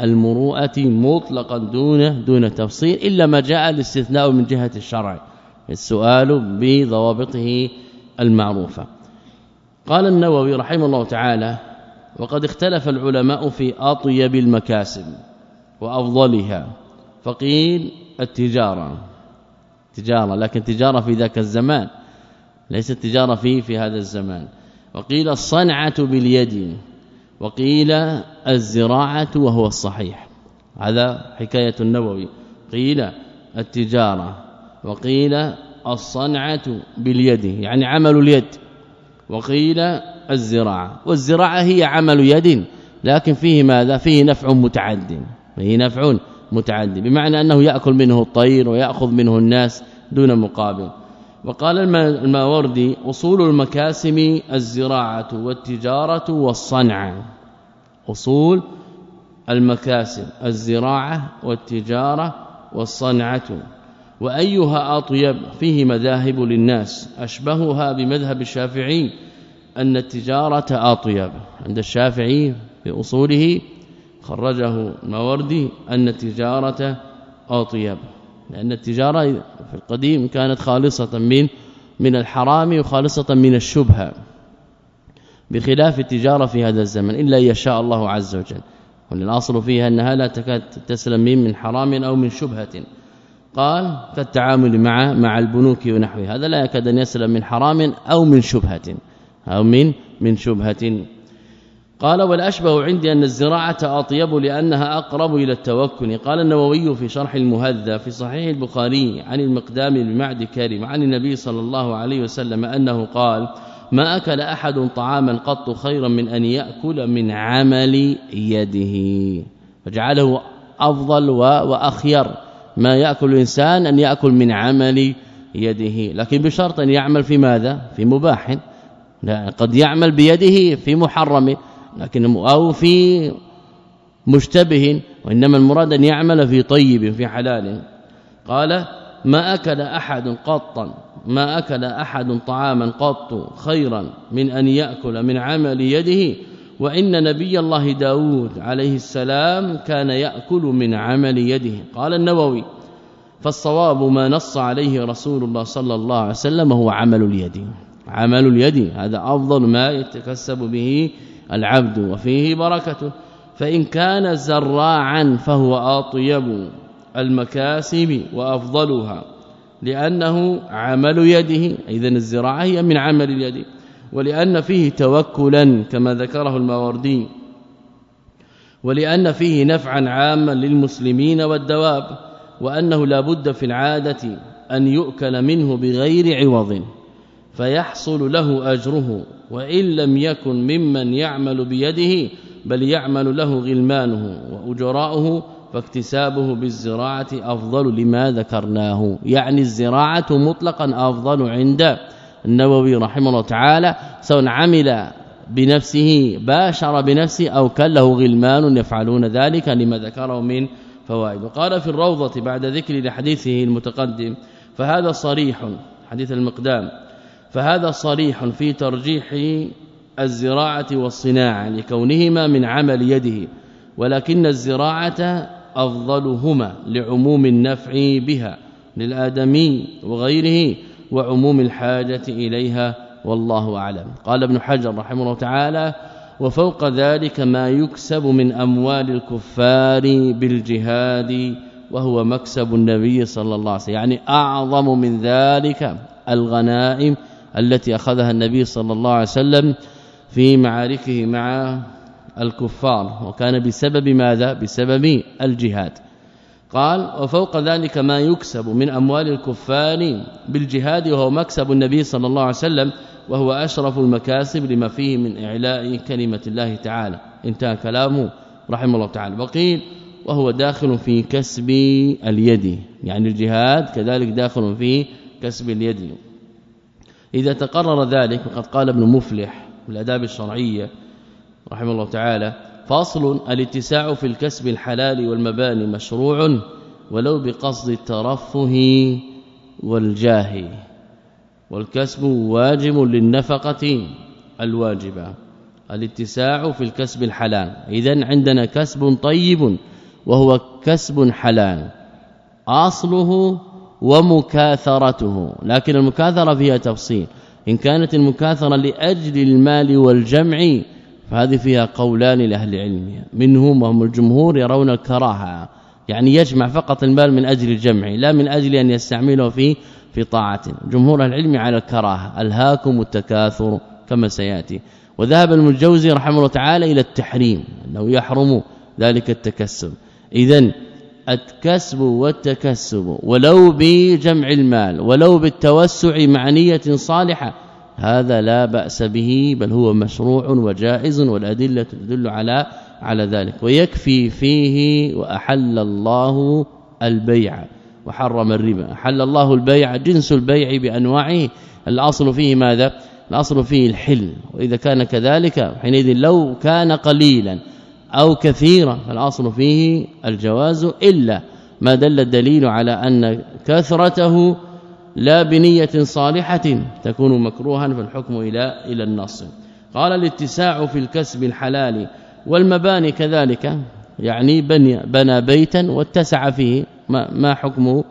المروءة مطلقا دون دون تفصيل إلا ما جاء الاستثناء من جهة الشرع. السؤال بضوابطه المعروفة. قال النووي رحمه الله تعالى وقد اختلف العلماء في أطيب المكاسب وأفضلها فقيل التجارة. تجارة لكن تجارة في ذاك الزمان ليست تجارة في في هذا الزمان. وقيل الصنعة باليد وقيل الزراعة وهو الصحيح. هذا حكاية النووي. قيل التجارة وقيل الصنعة باليد يعني عمل اليد. وقيل الزراعة والزراعة هي عمل يد لكن فيه ماذا؟ فيه نفع متعد فيه نفع متعدي بمعنى أنه يأكل منه الطير ويأخذ منه الناس دون مقابل. وقال الماوردي أصول المكاسب الزراعة والتجارة والصنعة أصول المكاسب الزراعة والتجارة والصنعة. وأيها أطيب فيه مذاهب للناس أشبهها بمذهب الشافعي أن التجارة أطيب عند الشافعي في أصوله خرجه الماوردي أن التجارة أطيب لأن التجارة في القديم كانت خالصة من من الحرام وخالصة من الشبهة بخلاف التجارة في هذا الزمن إلا يشاء الله عز وجل والاصل فيها أنها لا تكاد تسلم من من حرام أو من شبهة. قال كالتعامل مع مع البنوك ونحوها هذا لا يكاد أن يسلم من حرام أو من شبهة أو من من شبهة. قال والأشبه عندي أن الزراعة أطيب لأنها أقرب إلى التوكل. قال النووي في شرح المهذب في صحيح البخاري عن المقدام بن معد كريم عن النبي صلى الله عليه وسلم أنه قال ما أكل أحد طعاما قط خيرا من أن يأكل من عمل يده. فجعله أفضل وأخير. ما يأكل الإنسان أن يأكل من عمل يده. لكن بشرط أن يعمل في ماذا؟ في مباح. قد يعمل بيده في محرم لكن أو في مشتبه. وإنما المراد أن يعمل في طيب في حلال. قال ما أكل أحد قطا ما أكل أحد طعاما قط خيرا من أن يأكل من عمل يده وإن نبي الله داود عليه السلام كان يأكل من عمل يده. قال النووي فالصواب ما نص عليه رسول الله صلى الله عليه وسلم هو عمل اليد. عمل اليد هذا أفضل ما يتكسب به العبد وفيه بركة فإن كان زراعا فهو أطيب المكاسب وأفضلها لأنه عمل يده. اذا الزراعة هي من عمل اليد. ولأن فيه توكلا كما ذكره الماوردي ولأن فيه نفعا عاما للمسلمين والدواب وأنه لا بد في العادة أن يؤكل منه بغير عوض فيحصل له أجره وإن لم يكن ممن يعمل بيده بل يعمل له غلمانه وأجراؤه فاكتسابه بالزراعة أفضل لما ذكرناه يعني الزراعة مطلقا أفضل عند النووي رحمه الله تعالى سواء عمل بنفسه باشر بنفسه أو كان له غلمان يفعلون ذلك لما ذكره من فوائد. وقال في الروضة بعد ذكر لحديثه المتقدم فهذا صريح حديث المقدام فهذا صريح في ترجيح الزراعة والصناعة لكونهما من عمل يده ولكن الزراعة أفضلهما لعموم النفع بها للآدمي وغيره. وعموم الحاجة إليها والله أعلم. قال ابن حجر رحمه الله تعالى وفوق ذلك ما يكسب من أموال الكفار بالجهاد وهو مكسب النبي صلى الله عليه وسلم. يعني أعظم من ذلك الغنائم التي أخذها النبي صلى الله عليه وسلم في معاركه مع الكفار. وكان بسبب ماذا؟ بسبب الجهاد. قال وفوق ذلك ما يكسب من أموال الكفار بالجهاد وهو مكسب النبي صلى الله عليه وسلم وهو أشرف المكاسب لما فيه من إعلاء كلمة الله تعالى. انتهى كلامه رحمه الله تعالى. وقيل وهو داخل في كسب اليد. يعني الجهاد كذلك داخل في كسب اليد. إذا تقرر ذلك وقد قال ابن مفلح في الأداب الشرعية رحمه الله تعالى فاصل الاتساع في الكسب الحلال والمباني مشروع ولو بقصد الترفه والجاه والكسب واجب للنفقة الواجبة. الاتساع في الكسب الحلال. اذا عندنا كسب طيب وهو كسب حلال. أصله ومكاثرته. لكن المكاثرة فيها تفصيل. إن كانت المكاثرة لأجل المال والجمع فهذه فيها قولان لأهل العلم. منهم وهم الجمهور يرون الكراهة يعني يجمع فقط المال من أجل الجمع لا من أجل أن يستعمله في في طاعة. جمهور العلم على الكراهة ألهاكم التكاثر كما سيأتي. وذهب المجوزي رحمه الله تعالى إلى التحريم أنه يحرم ذلك التكسب. اذا الكسب والتكسب ولو بجمع المال ولو بالتوسع مع نية صالحة هذا لا بأس به بل هو مشروع وجائز والأدلة تدل على على ذلك. ويكفي فيه وأحل الله البيع وحرم الربا. حل الله البيع جنس البيع بأنواعه. الأصل فيه ماذا؟ الأصل فيه الحل. وإذا كان كذلك حينئذ لو كان قليلا أو كثيرا فالأصل فيه الجواز إلا ما دل الدليل على أن كثرته لا بنية صالحة تكون مكروها فالحكم إلى إلى النص. قال الاتساع في الكسب الحلال والمباني كذلك يعني بني بنى بيتا واتسع فيه ما, ما حكمه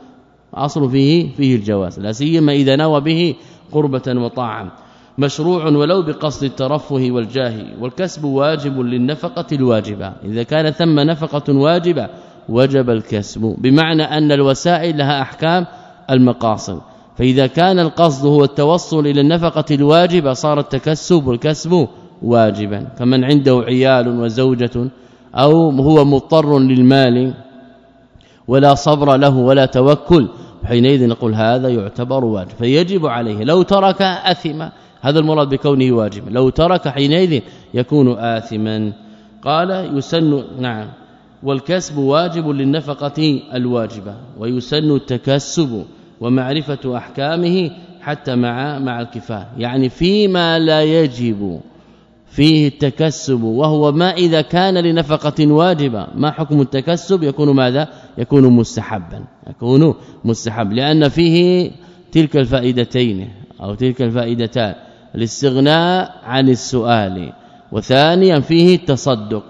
أصل فيه فيه الجواز. لا سيما إذا نوى به قربة وطاعة. مشروع ولو بقصد الترفه والجاه والكسب واجب للنفقة الواجبة. إذا كان ثم نفقة واجبة وجب الكسب. بمعنى أن الوسائل لها أحكام المقاصد. فإذا كان القصد هو التوصل إلى النفقة الواجبة صار التكسب والكسب واجبا. كمن عنده عيال وزوجة أو هو مضطر للمال ولا صبر له ولا توكل حينئذ نقول هذا يعتبر واجب. فيجب عليه. لو ترك اثم هذا المراد بكونه واجبا لو ترك حينئذ يكون آثما. قال يسن نعم والكسب واجب للنفقة الواجبة ويسن التكسب. ومعرفة أحكامه حتى مع مع الكفايه يعني فيما لا يجب فيه التكسب وهو ما إذا كان لنفقة واجبة. ما حكم التكسب؟ يكون ماذا؟ يكون مستحبا. يكون مستحب. لأن فيه تلك الفائدتين أو تلك الفائدتان. الاستغناء عن السؤال. وثانيا فيه التصدق.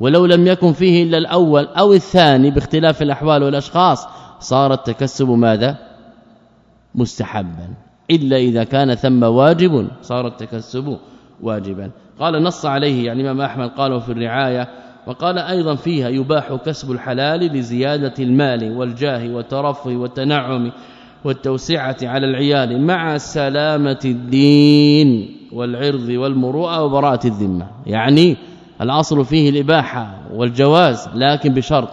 ولو لم يكن فيه إلا الأول أو الثاني باختلاف الأحوال والأشخاص صار التكسب ماذا؟ مستحبا إلا إذا كان ثم واجب صار التكسب واجبا. قال نص عليه يعني إمام أحمد قاله في الرعاية وقال أيضا فيها يباح كسب الحلال لزيادة المال والجاه والترفه والتنعم والتوسعة على العيال مع سلامة الدين والعرض والمروءة وبراءة الذمة. يعني الأصل فيه الإباحة والجواز لكن بشرط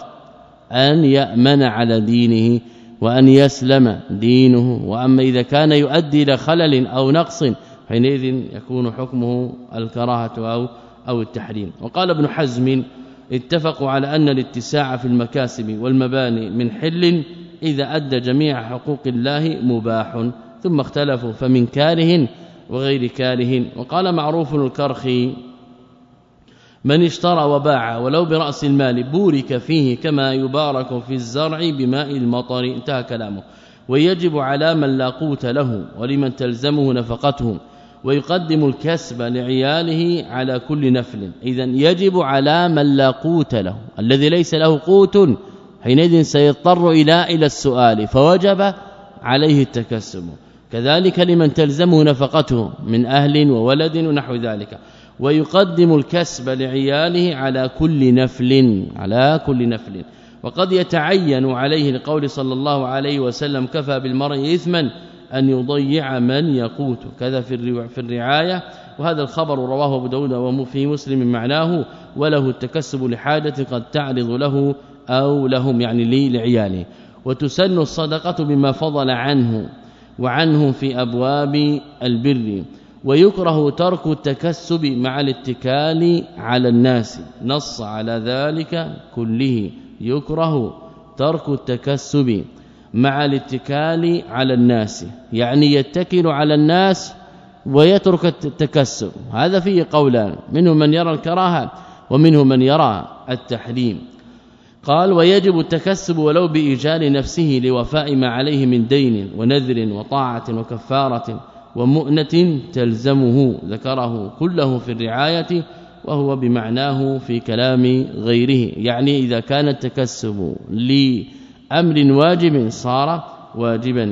أن يأمن على دينه وأن يسلم دينه. وأما إذا كان يؤدي إلى خلل أو نقص حينئذ يكون حكمه الكراهة أو أو التحريم. وقال ابن حزم اتفقوا على أن الاتساع في المكاسب والمباني من حل إذا أدى جميع حقوق الله مباح. ثم اختلفوا فمن كاره وغير كاره. وقال معروف الكرخي من اشترى وباع ولو برأس المال بورك فيه كما يبارك في الزرع بماء المطر. انتهى كلامه. ويجب على من لا قوت له ولمن تلزمه نفقته ويقدم الكسب لعياله على كل نفل. اذا يجب على من لا قوت له. الذي ليس له قوت حينئذ سيضطر إلى إلى السؤال فوجب عليه التكسب. كذلك لمن تلزمه نفقته من أهل وولد ونحو ذلك. ويقدم الكسب لعياله على كل نفل على كل نفل. وقد يتعين عليه لقول صلى الله عليه وسلم كفى بالمرء اثما أن يضيع من يقوت. كذا في في الرعاية. وهذا الخبر رواه أبو داود وفي مسلم معناه وله التكسب لحاجة قد تعرض له أو لهم. يعني لي لعياله. وتسن الصدقة بما فضل عنه وعنه في أبواب البر. ويكره ترك التكسب مع الاتكال على الناس. نص على ذلك كله. يكره ترك التكسب مع الاتكال على الناس. يعني يتكل على الناس ويترك التكسب. هذا فيه قولان. منهم من يرى الكراهة ومنهم من يرى التحريم. قال ويجب التكسب ولو بإيجال نفسه لوفاء ما عليه من دين ونذر وطاعة وكفارة. ومؤنة تلزمه ذكره كله في الرعاية وهو بمعناه في كلام غيره. يعني إذا كان التكسب لأمر واجب صار واجبا.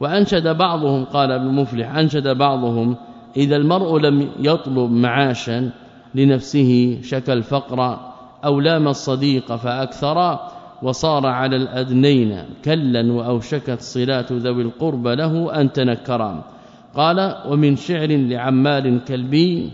وأنشد بعضهم قال ابن مفلح أنشد بعضهم إذا المرء لم يطلب معاشا لنفسه شكى الفقر أو لام الصديق فأكثر وصار على الأدنين كلا وأوشكت صلات ذوي القرب له أن تنكرا قال ومن شعر لعمال كلبي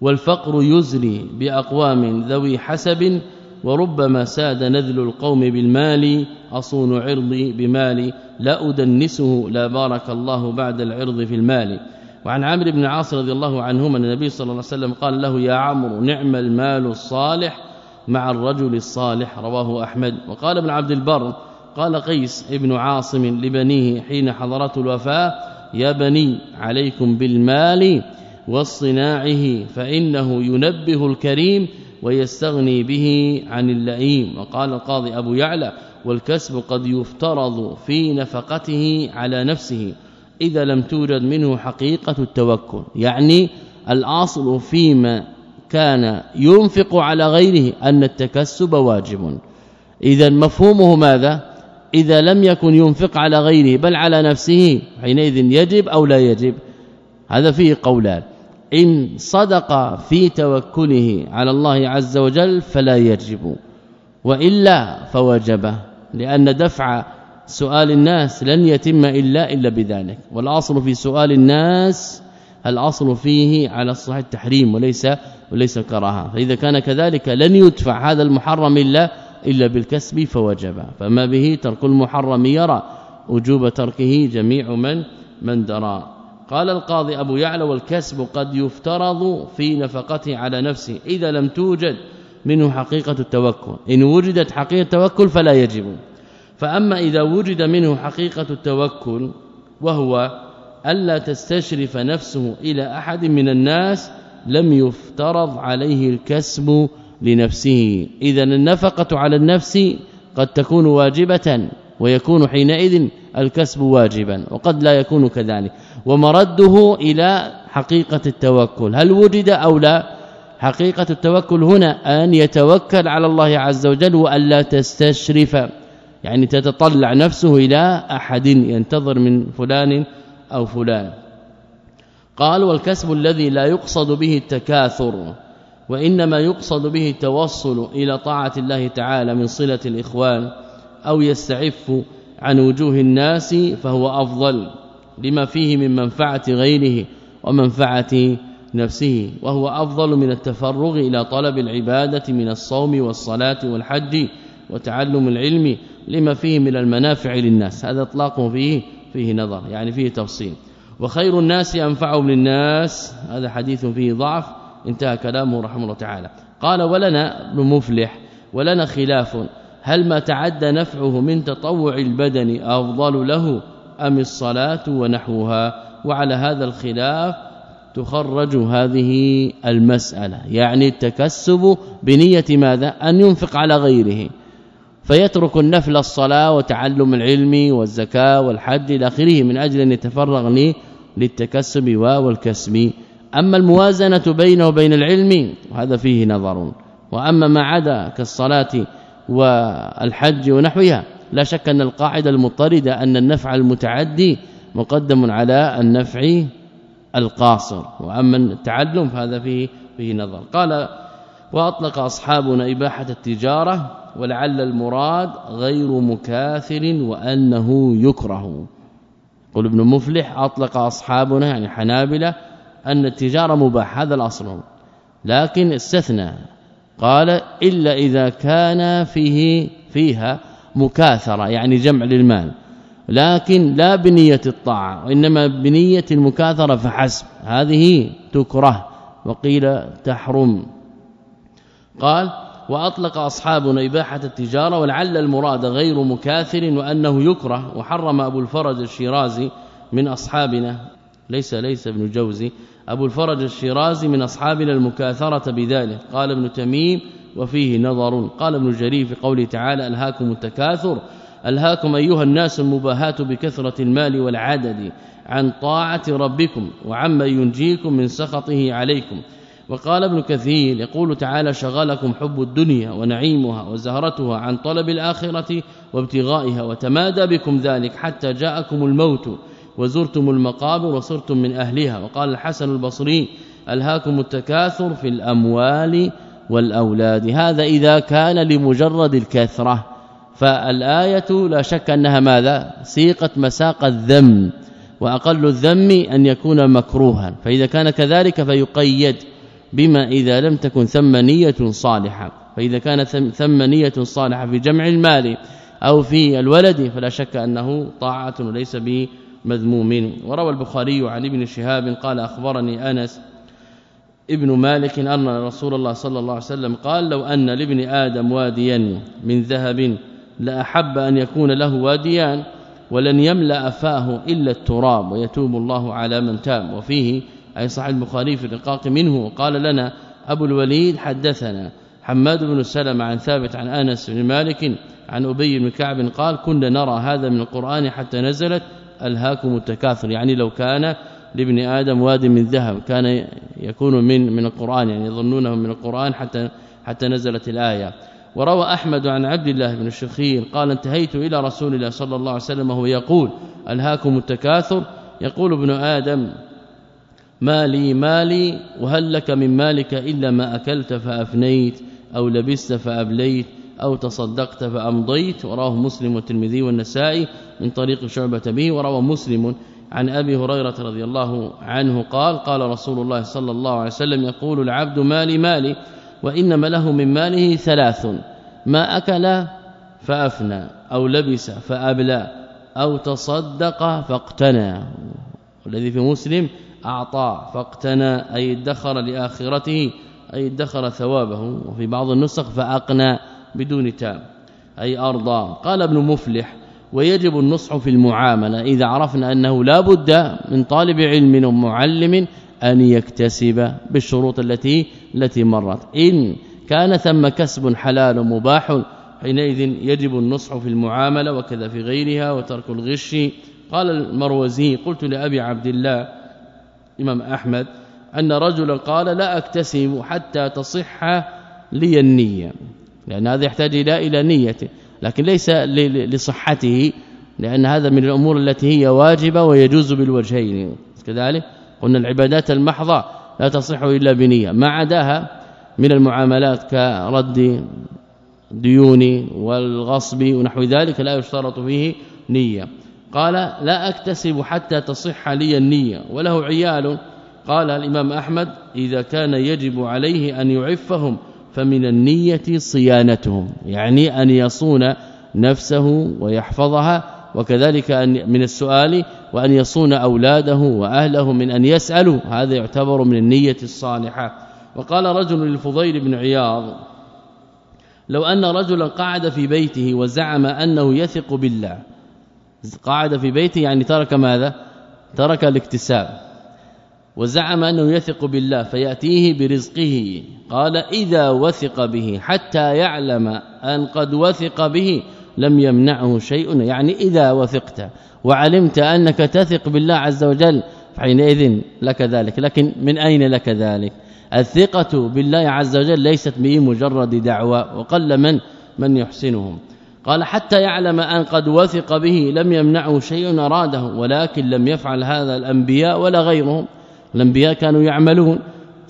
والفقر يزري بأقوام ذوي حسب وربما ساد نذل القوم بالمال أصون عرضي بمالي لا أدنسه لا بارك الله بعد العرض في المال. وعن عامر بن عاص رضي الله عنهما النبي صلى الله عليه وسلم قال له يا عمرو نعم المال الصالح مع الرجل الصالح رواه أحمد. وقال ابن عبد البر قال قيس ابن عاصم لبنيه حين حضرته الوفاة يا بني عليكم بالمال واصطناعه فإنه ينبه الكريم ويستغني به عن اللئيم. وقال القاضي أبو يعلى والكسب قد يفترض في نفقته على نفسه إذا لم توجد منه حقيقة التوكل. يعني الأصل فيما كان ينفق على غيره أن التكسب واجب. اذا مفهومه ماذا؟ إذا لم يكن ينفق على غيره بل على نفسه حينئذ يجب أو لا يجب؟ هذا فيه قولان. إن صدق في توكله على الله عز وجل فلا يجب وإلا فوجب لأن دفع سؤال الناس لن يتم إلا إلا بذلك. والأصل في سؤال الناس الأصل فيه على الصحيح التحريم وليس وليس الكراهة. فإذا كان كذلك لن يدفع هذا المحرم إلا إلا بالكسب فوجب. فما به ترك المحرم يرى. وجوب تركه جميع من من درى. قال القاضي أبو يعلى والكسب قد يفترض في نفقته على نفسه إذا لم توجد منه حقيقة التوكل. إن وجدت حقيقة التوكل فلا يجب. فأما إذا وجد منه حقيقة التوكل وهو ألا تستشرف نفسه إلى أحد من الناس لم يفترض عليه الكسب لنفسه. اذا النفقة على النفس قد تكون واجبة ويكون حينئذ الكسب واجبا وقد لا يكون كذلك. ومرده إلى حقيقة التوكل. هل وجد أو لا؟ حقيقة التوكل هنا أن يتوكل على الله عز وجل والا تستشرف. يعني تتطلع نفسه إلى أحد ينتظر من فلان أو فلان. قال والكسب الذي لا يقصد به التكاثر. وإنما يقصد به التوصل إلى طاعة الله تعالى من صلة الإخوان أو يستعف عن وجوه الناس فهو أفضل لما فيه من منفعة غيره ومنفعة نفسه وهو أفضل من التفرغ إلى طلب العبادة من الصوم والصلاة والحج وتعلم العلم لما فيه من المنافع للناس. هذا إطلاق فيه فيه نظر يعني فيه تفصيل. وخير الناس أنفعهم للناس هذا حديث فيه ضعف انتهى كلامه رحمه الله تعالى. قال ولنا بمفلح ولنا خلاف هل ما تعدى نفعه من تطوع البدن أفضل له أم الصلاة ونحوها؟ وعلى هذا الخلاف تخرج هذه المسألة يعني التكسب بنية ماذا؟ أن ينفق على غيره. فيترك النفل الصلاة وتعلم العلم والزكاة والحج إلى آخره من أجل أن يتفرغ للتكسب والكسب. أما الموازنة بينه وبين العلم وهذا فيه نظر. وأما ما عدا كالصلاة والحج ونحوها لا شك أن القاعدة المضطردة أن النفع المتعدي مقدم على النفع القاصر. وأما التعلم فهذا فيه فيه نظر. قال وأطلق أصحابنا إباحة التجارة ولعل المراد غير مكاثر وأنه يكره. قل ابن مفلح أطلق أصحابنا يعني حنابلة أن التجارة مباح هذا الأصل. لكن استثنى قال إلا إذا كان فيه فيها مكاثرة يعني جمع للمال. لكن لا بنية الطاعة وإنما بنية المكاثرة فحسب. هذه تكره وقيل تحرم. قال وأطلق أصحابنا إباحة التجارة ولعل المراد غير مكاثر وأنه يكره وحرم أبو الفرج الشيرازي من أصحابنا. ليس ليس ابن جوزي. أبو الفرج الشيرازي من أصحابنا المكاثرة بذلك. قال ابن تميم وفيه نظر. قال ابن جرير في قوله تعالى ألهاكم التكاثر. ألهاكم أيها الناس المباهات بكثرة المال والعدد عن طاعة ربكم وعما ينجيكم من سخطه عليكم. وقال ابن كثير يقول تعالى شغلكم حب الدنيا ونعيمها وزهرتها عن طلب الآخرة وابتغائها وتمادى بكم ذلك حتى جاءكم الموت. وزرتم المقابر وصرتم من أهلها. وقال الحسن البصري ألهاكم التكاثر في الأموال والأولاد. هذا إذا كان لمجرد الكثرة. فالآية لا شك أنها ماذا؟ سيقت مساق الذم. وأقل الذم أن يكون مكروها. فإذا كان كذلك فيقيد بما إذا لم تكن ثم نية صالحة. فإذا كانت ثم نية صالحة في جمع المال أو في الولد فلا شك أنه طاعة وليس بمذموم وروى البخاري عن ابن شهاب قال أخبرني أنس ابن مالك أن رسول الله صلى الله عليه وسلم قال لو أن لابن آدم واديا من ذهب لأحب أن يكون له واديان ولن يملأ فاه إلا التراب ويتوب الله على من تاب. وفيه أي صحيح البخاري في الرقاق منه قال لنا أبو الوليد حدثنا حماد بن سلمة عن ثابت عن أنس بن مالك عن أبي بن كعب قال كنا نرى هذا من القرآن حتى نزلت ألهاكم التكاثر. يعني لو كان لابن آدم واد من ذهب كان يكون من من القرآن يعني يظنونه من القرآن حتى حتى نزلت الآية. وروى أحمد عن عبد الله بن الشخير قال انتهيت إلى رسول الله صلى الله عليه وسلم وهو يقول ألهاكم التكاثر؟ يقول ابن آدم مالي مالي وهل لك من مالك إلا ما أكلت فأفنيت أو لبست فأبليت أو تصدقت فأمضيت وراه مسلم والترمذي والنسائي من طريق شعبة به وروى مسلم عن أبي هريرة رضي الله عنه قال قال رسول الله صلى الله عليه وسلم يقول العبد مالي مالي وإنما له من ماله ثلاث ما أكل فأفنى أو لبس فأبلى أو تصدق فاقتنى. والذي في مسلم أعطى فاقتنى أي ادخر لآخرته أي ادخر ثوابه. وفي بعض النسخ فأقنى. بدون تام أي أرضى. قال ابن مفلح ويجب النصح في المعاملة إذا عرفنا أنه لا بد من طالب علم ومعلم أن يكتسب بالشروط التي التي مرت. إن كان ثم كسب حلال مباح حينئذ يجب النصح في المعاملة وكذا في غيرها وترك الغش. قال المروزي قلت لأبي عبد الله إمام أحمد أن رجلا قال لا أكتسب حتى تصح لي النية. لأن هذا يحتاج إلى إلى نيه لكن ليس لصحته لأن هذا من الأمور التي هي واجبة ويجوز بالوجهين. كذلك قلنا العبادات المحضة لا تصح إلا بنية. ما عداها من المعاملات كرد ديون والغصب ونحو ذلك لا يشترط فيه نية. قال لا أكتسب حتى تصح لي النية. وله عيال. قال الإمام أحمد إذا كان يجب عليه أن يعفهم فمن النية صيانتهم يعني أن يصون نفسه ويحفظها وكذلك أن من السؤال وأن يصون أولاده وأهله من أن يسألوا هذا يعتبر من النية الصالحة. وقال رجل للفضيل بن عياض لو أن رجلا قعد في بيته وزعم أنه يثق بالله. قعد في بيته يعني ترك ماذا؟ ترك الاكتساب. وزعم أنه يثق بالله فيأتيه برزقه. قال إذا وثق به حتى يعلم أن قد وثق به لم يمنعه شيء. يعني إذا وثقت وعلمت أنك تثق بالله عز وجل فحينئذ لك ذلك. لكن من أين لك ذلك؟ الثقة بالله عز وجل ليست به مجرد دعوة وقل من؟ من يحسنهم. قال حتى يعلم أن قد وثق به لم يمنعه شيء أراده ولكن لم يفعل هذا الأنبياء ولا غيرهم. الأنبياء كانوا يعملون.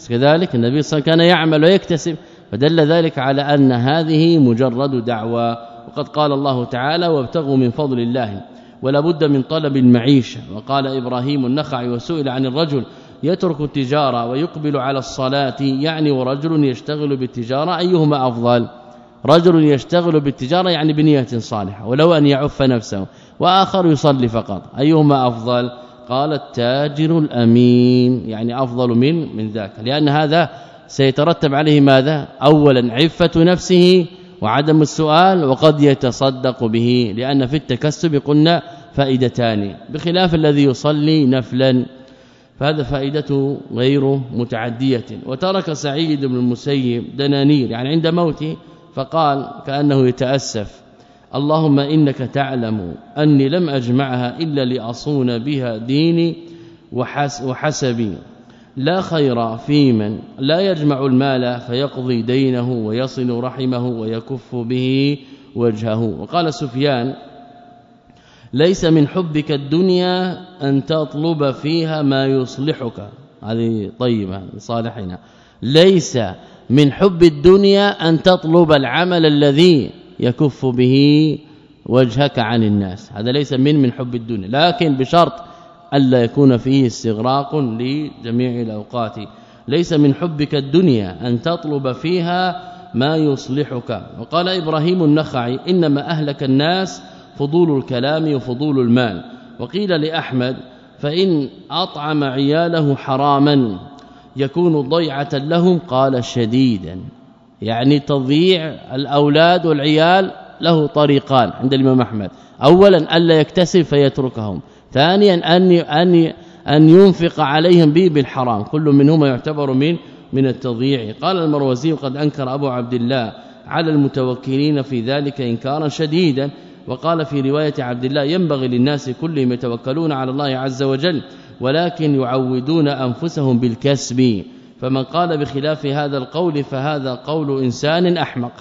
كذلك النبي صلى الله عليه وسلم كان يعمل ويكتسب. فدل ذلك على أن هذه مجرد دعوة. وقد قال الله تعالى وابتغوا من فضل الله ولا بد من طلب المعيشة. وقال إبراهيم النخعي وسئل عن الرجل يترك التجارة ويقبل على الصلاة. يعني ورجل يشتغل بالتجارة أيهما أفضل؟ رجل يشتغل بالتجارة يعني بنية صالحة ولو أن يعف نفسه وآخر يصلي فقط. أيهما أفضل؟ قال التاجر الأمين يعني أفضل من من ذاك. لأن هذا سيترتب عليه ماذا؟ اولا عفة نفسه وعدم السؤال وقد يتصدق به لأن في التكسب قلنا فائدتان بخلاف الذي يصلي نفلا فهذا فائدته غير متعدية. وترك سعيد بن المسيب دنانير يعني عند موته فقال كأنه يتأسف. اللهم إنك تعلم أني لم أجمعها إلا لأصون بها ديني وحسبي. لا خير في من لا يجمع المال فيقضي دينه ويصل رحمه ويكف به وجهه. وقال سفيان ليس من حبك الدنيا أن تطلب فيها ما يصلحك. هذه طيبة صالحنا ليس من حب الدنيا أن تطلب العمل الذي يكف به وجهك عن الناس. هذا ليس من من حب الدنيا لكن بشرط ألا يكون فيه استغراق لجميع الأوقات. ليس من حبك الدنيا أن تطلب فيها ما يصلحك. وقال إبراهيم النخعي إنما أهلك الناس فضول الكلام وفضول المال. وقيل لأحمد فإن أطعم عياله حراما يكون ضيعة لهم قال شديدا. يعني تضييع الأولاد والعيال له طريقان عند الإمام أحمد. اولا الا يكتسب فيتركهم. ثانيا أن أن أن ينفق عليهم به بالحرام كل منهما يعتبر من من التضييع. قال المروزي قد أنكر أبو عبد الله على المتوكلين في ذلك انكارا شديدا وقال في رواية عبد الله ينبغي للناس كلهم يتوكلون على الله عز وجل ولكن يعودون أنفسهم بالكسب فمن قال بخلاف هذا القول فهذا قول إنسان أحمق.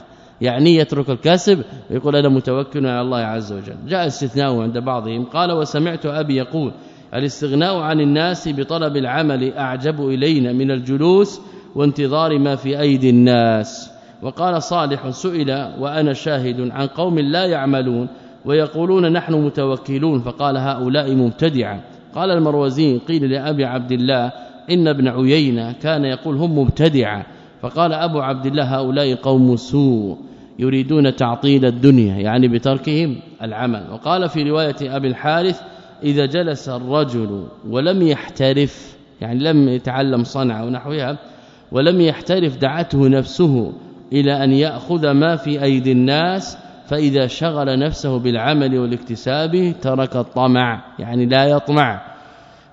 يعني يترك الكسب ويقول أنا متوكل على الله عز وجل. جاء استثناء عند بعضهم. قال وسمعت أبي يقول الاستغناء عن الناس بطلب العمل أعجب إلينا من الجلوس وانتظار ما في أيدي الناس. وقال صالح سئل وأنا شاهد عن قوم لا يعملون ويقولون نحن متوكلون. فقال هؤلاء مبتدعا قال المروزي قيل لأبي عبد الله إن ابن عيينة كان يقول هم مبتدعة فقال أبو عبد الله هؤلاء قوم سوء يريدون تعطيل الدنيا يعني بتركهم العمل. وقال في رواية أبي الحارث إذا جلس الرجل ولم يحترف يعني لم يتعلم صنعه ونحوها ولم يحترف دعته نفسه إلى أن يأخذ ما في أيدي الناس فإذا شغل نفسه بالعمل والاكتساب ترك الطمع يعني لا يطمع.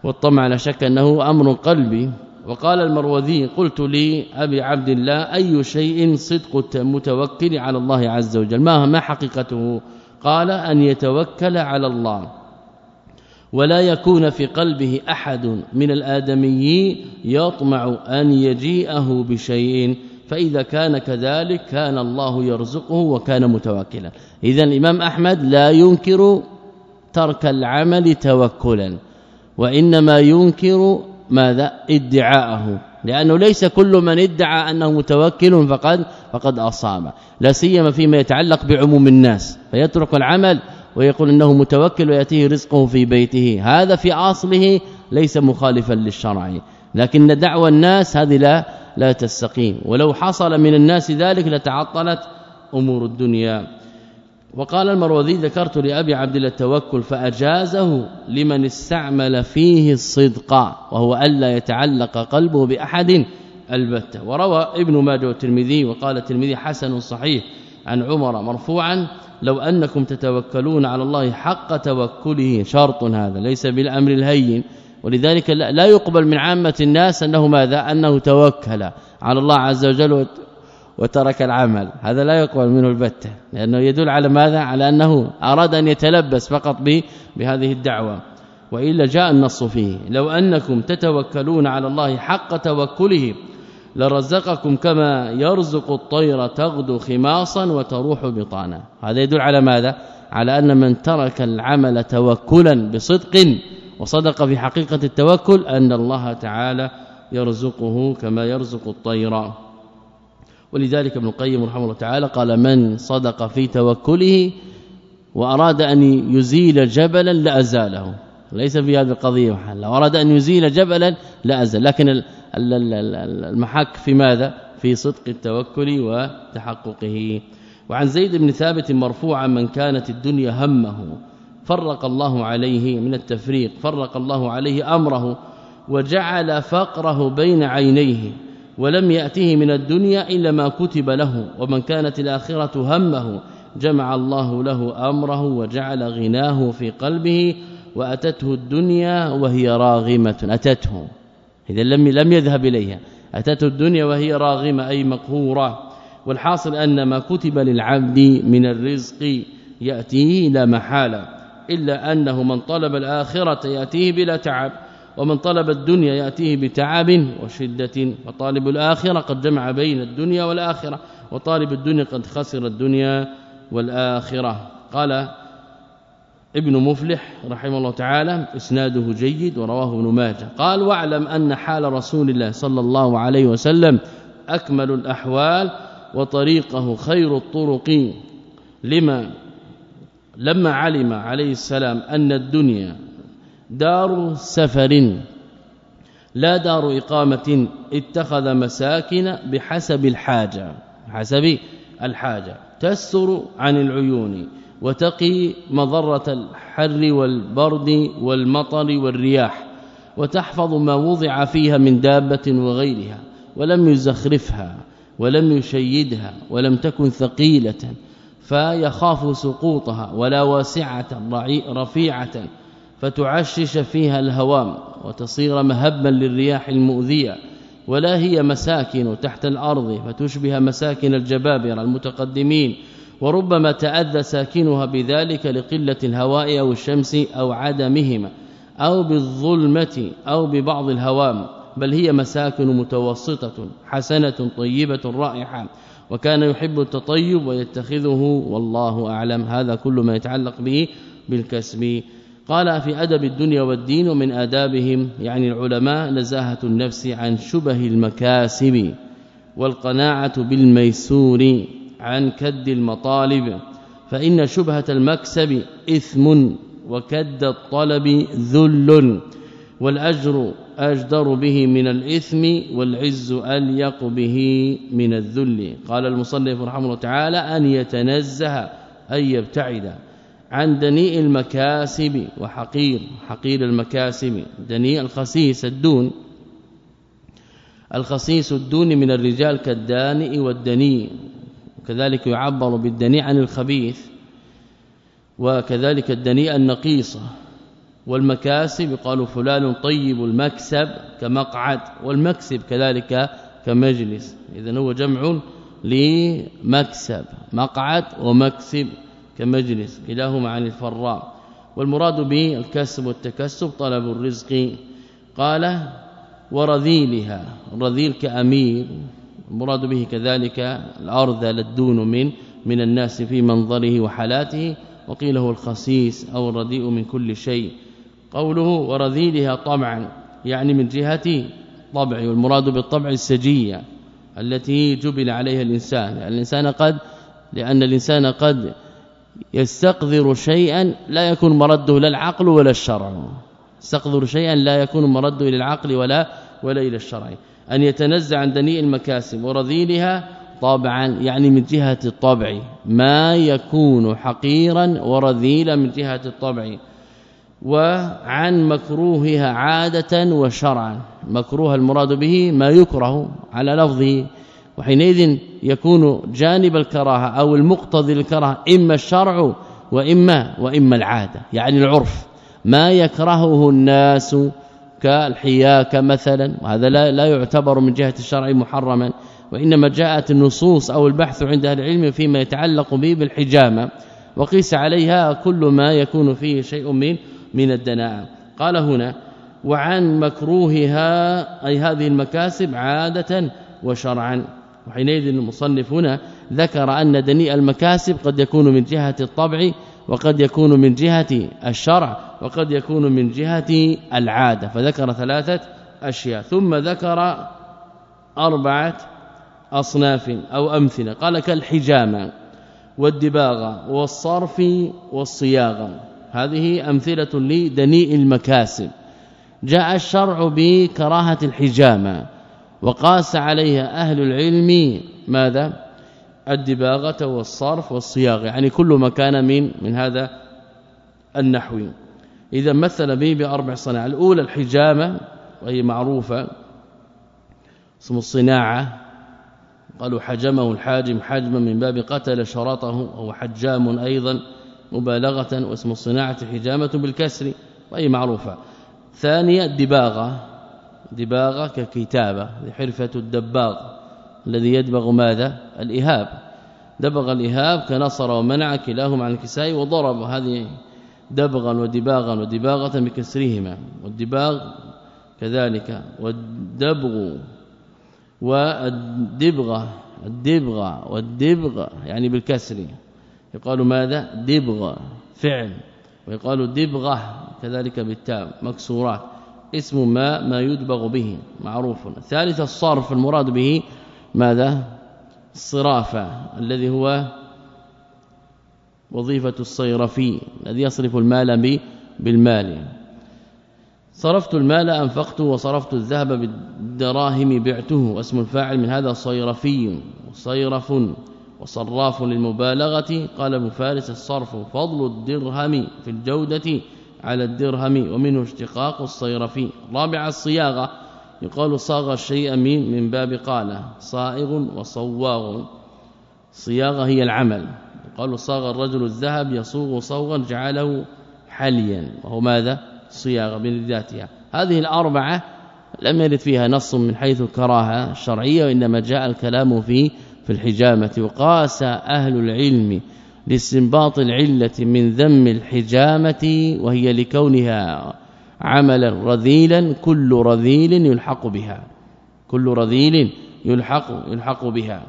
والطمع لا شك أنه أمر قلبي. وقال المروذي قلت لي أبي عبد الله أي شيء صدق المتوكل على الله عز وجل؟ ما ما حقيقته؟ قال أن يتوكل على الله. ولا يكون في قلبه أحد من الآدميين يطمع أن يجيئه بشيء فإذا كان كذلك كان الله يرزقه وكان متوكلا. اذا الإمام أحمد لا ينكر ترك العمل توكلا. وإنما ينكر ماذا؟ ادعاءه لأنه ليس كل من ادعى أنه متوكل فقد فقد أصاب. لا سيما فيما يتعلق بعموم الناس. فيترك العمل ويقول إنه متوكل ويأتيه رزقه في بيته. هذا في أصله ليس مخالفا للشرع. لكن دعوى الناس هذه لا لا تستقيم. ولو حصل من الناس ذلك لتعطلت أمور الدنيا. وقال المروذي ذكرت لأبي عبد الله التوكل فأجازه لمن استعمل فيه الصدق وهو ألا يتعلق قلبه بأحد البتة. وروى ابن ماجه والترمذي وقال الترمذي حسن صحيح عن عمر مرفوعا لو أنكم تتوكلون على الله حق توكله شرط هذا ليس بالأمر الهين. ولذلك لا يقبل من عامة الناس أنه ماذا؟ أنه توكل على الله عز وجل وترك العمل. هذا لا يقبل منه البتة لأنه يدل على ماذا؟ على أنه أراد أن يتلبس فقط بهذه الدعوة. وإلا جاء النص فيه. لو أنكم تتوكلون على الله حق توكله لرزقكم كما يرزق الطير تغدو خماصا وتروح بطانا. هذا يدل على ماذا؟ على أن من ترك العمل توكلا بصدق وصدق في حقيقة التوكل أن الله تعالى يرزقه كما يرزق الطير. ولذلك ابن القيم رحمه الله تعالى قال من صدق في توكله وأراد أن يزيل جبلا لازاله ليس في هذه القضية محل. لو أراد أن يزيل جبلا لازال لكن المحك في ماذا؟ في صدق التوكل وتحققه. وعن زيد بن ثابت مرفوعا من كانت الدنيا همه. فرق الله عليه من التفريق. فرق الله عليه أمره وجعل فقره بين عينيه. ولم يأته من الدنيا إلا ما كتب له ومن كانت الآخرة همه جمع الله له أمره وجعل غناه في قلبه وأتته الدنيا وهي راغمة. أتته. إذا لم لم يذهب إليها. أتته الدنيا وهي راغمة أي مقهورة. والحاصل أن ما كتب للعبد من الرزق يأتيه لا محالة إلا أنه من طلب الآخرة يأتيه بلا تعب. ومن طلب الدنيا يأتيه بتعب وشدة. وطالب الآخرة قد جمع بين الدنيا والآخرة. وطالب الدنيا قد خسر الدنيا والآخرة. قال ابن مفلح رحمه الله تعالى إسناده جيد ورواه ابن ماجه. قال واعلم أن حال رسول الله صلى الله عليه وسلم أكمل الأحوال وطريقه خير الطرق لما لما علم عليه السلام أن الدنيا دار سفر. لا دار إقامة. اتخذ مساكن بحسب الحاجة حسب الحاجة. تستر عن العيون وتقي مضرة الحر والبرد والمطر والرياح وتحفظ ما وضع فيها من دابة وغيرها ولم يزخرفها ولم يشيدها ولم تكن ثقيلة فيخاف سقوطها ولا واسعة رفيعة فتعشش فيها الهوام وتصير مهبا للرياح المؤذية ولا هي مساكن تحت الأرض فتشبه مساكن الجبابرة المتقدمين وربما تأذى ساكنها بذلك لقلة الهواء أو الشمس أو عدمهما أو بالظلمة أو ببعض الهوام بل هي مساكن متوسطة حسنة طيبة رائحة وكان يحب التطيب ويتخذه والله أعلم. هذا كل ما يتعلق به بالكسب. قال في أدب الدنيا والدين ومن آدابهم. يعني العلماء نزاهة النفس عن شبه المكاسب والقناعة بالميسور عن كد المطالب فإن شبهة المكسب إثم وكد الطلب ذل والأجر أجدر به من الإثم والعز أليق به من الذل. قال المصنف رحمه الله تعالى أن يتنزه أن يبتعد. عن دنيء المكاسب وحقير حقير المكاسب دنيء الخسيس الدون. الخسيس الدون من الرجال كالدانئ والدنيء وكذلك يعبر بالدنيء عن الخبيث وكذلك الدنيء النقيصه والمكاسب قالوا فلان طيب المكسب كمقعد والمكسب كذلك كمجلس. اذا هو جمع لمكسب مقعد ومكسب. كمجلس كلاهما عن الفراء والمراد به الكسب والتكسب طلب الرزق. قال ورذيلها. الرذيل كأمير المراد به كذلك الارذل الدون من من الناس في منظره وحالاته. وقيل هو الخسيس أو الرديء من كل شيء. قوله ورذيلها طبعا يعني من جهة طبع والمراد بالطبع السجية التي جبل عليها الإنسان. يعني الإنسان قد لأن الإنسان قد يستقذر شيئا لا يكون مرده لا العقل ولا الشرع. يستقذر شيئا لا يكون مرده إلى العقل ولا ولا إلى الشرع. أن يتنزع عن دنيء المكاسب ورذيلها طبعا يعني من جهة الطبع. ما يكون حقيرا ورذيلا من جهة الطبع. وعن مكروهها عادة وشرعا. مكروه المراد به ما يكره على لفظه. وحينئذ يكون جانب الكراهة أو المقتضي للكراهة إما الشرع وإما وإما العادة يعني العرف. ما يكرهه الناس كالحياك مثلا وهذا لا, لا يعتبر من جهة الشرع محرما وإنما جاءت النصوص أو البحث عند أهل العلم فيما يتعلق به بالحجامة وقيس عليها كل ما يكون فيه شيء من من الدناء قال هنا وعن مكروهها أي هذه المكاسب عادة وشرعا. وحينئذ المصنف هنا ذكر أن دنيء المكاسب قد يكون من جهة الطبع وقد يكون من جهة الشرع وقد يكون من جهة العادة فذكر ثلاثة أشياء ثم ذكر أربعة أصناف أو أمثلة قال كالحجامة والدباغة والصرف والصياغة هذه أمثلة لدنيء المكاسب. جاء الشرع بكراهة الحجامه وقاس عليها أهل العلم ماذا؟ الدباغة والصرف والصياغه يعني كل ما كان من من هذا النحو. إذا مثل به بأربع صناع الأولى الحجامة وهي معروفة. اسم الصناعة. قالوا حجمه الحاجم حجما من باب قتل شرطه وهو حجام أيضا مبالغة واسم الصناعة حجامة بالكسر وهي معروفة. ثانيا دباغه دباغة ككتابة حرفة الدباغ الذي يدبغ ماذا؟ الإهاب. دبغ الإهاب كنصر ومنع كلاهما عن الكساء وضرب. هذه دبغا ودباغا ودباغة بكسرهما. والدباغ كذلك والدبغ والدبغة الدبغة والدبغ يعني بالكسر. يقال ماذا؟ دبغ فعل. ويقال دبغة كذلك بالتاء مكسورات. اسم ما ما يدبغ به معروف. الثالث الصرف المراد به ماذا؟ الصرافه الذي هو وظيفة الصيرفي الذي يصرف المال بالمال. صرفت المال انفقته وصرفت الذهب بالدراهم بعته واسم الفاعل من هذا صيرفي صيرف وصراف للمبالغة. قال ابن فارس الصرف فضل الدرهم في الجودة على الدرهم ومنه اشتقاق الصيرفي. رابع الصياغة يقال صاغ الشيء من من باب قال صائغ وصواغ. صياغة هي العمل. يقال صاغ الرجل الذهب يصوغ صوغا جعله حليا وهو ماذا؟ صياغة بذاتها. هذه الأربعة لم يرد فيها نص من حيث الكراهة الشرعية وإنما جاء الكلام في في الحجامة. وقاس أهل العلم لاستنباط العلة من ذم الحجامة وهي لكونها عملا رذيلا كل رذيل يلحق بها. كل رذيل يلحق يلحق بها.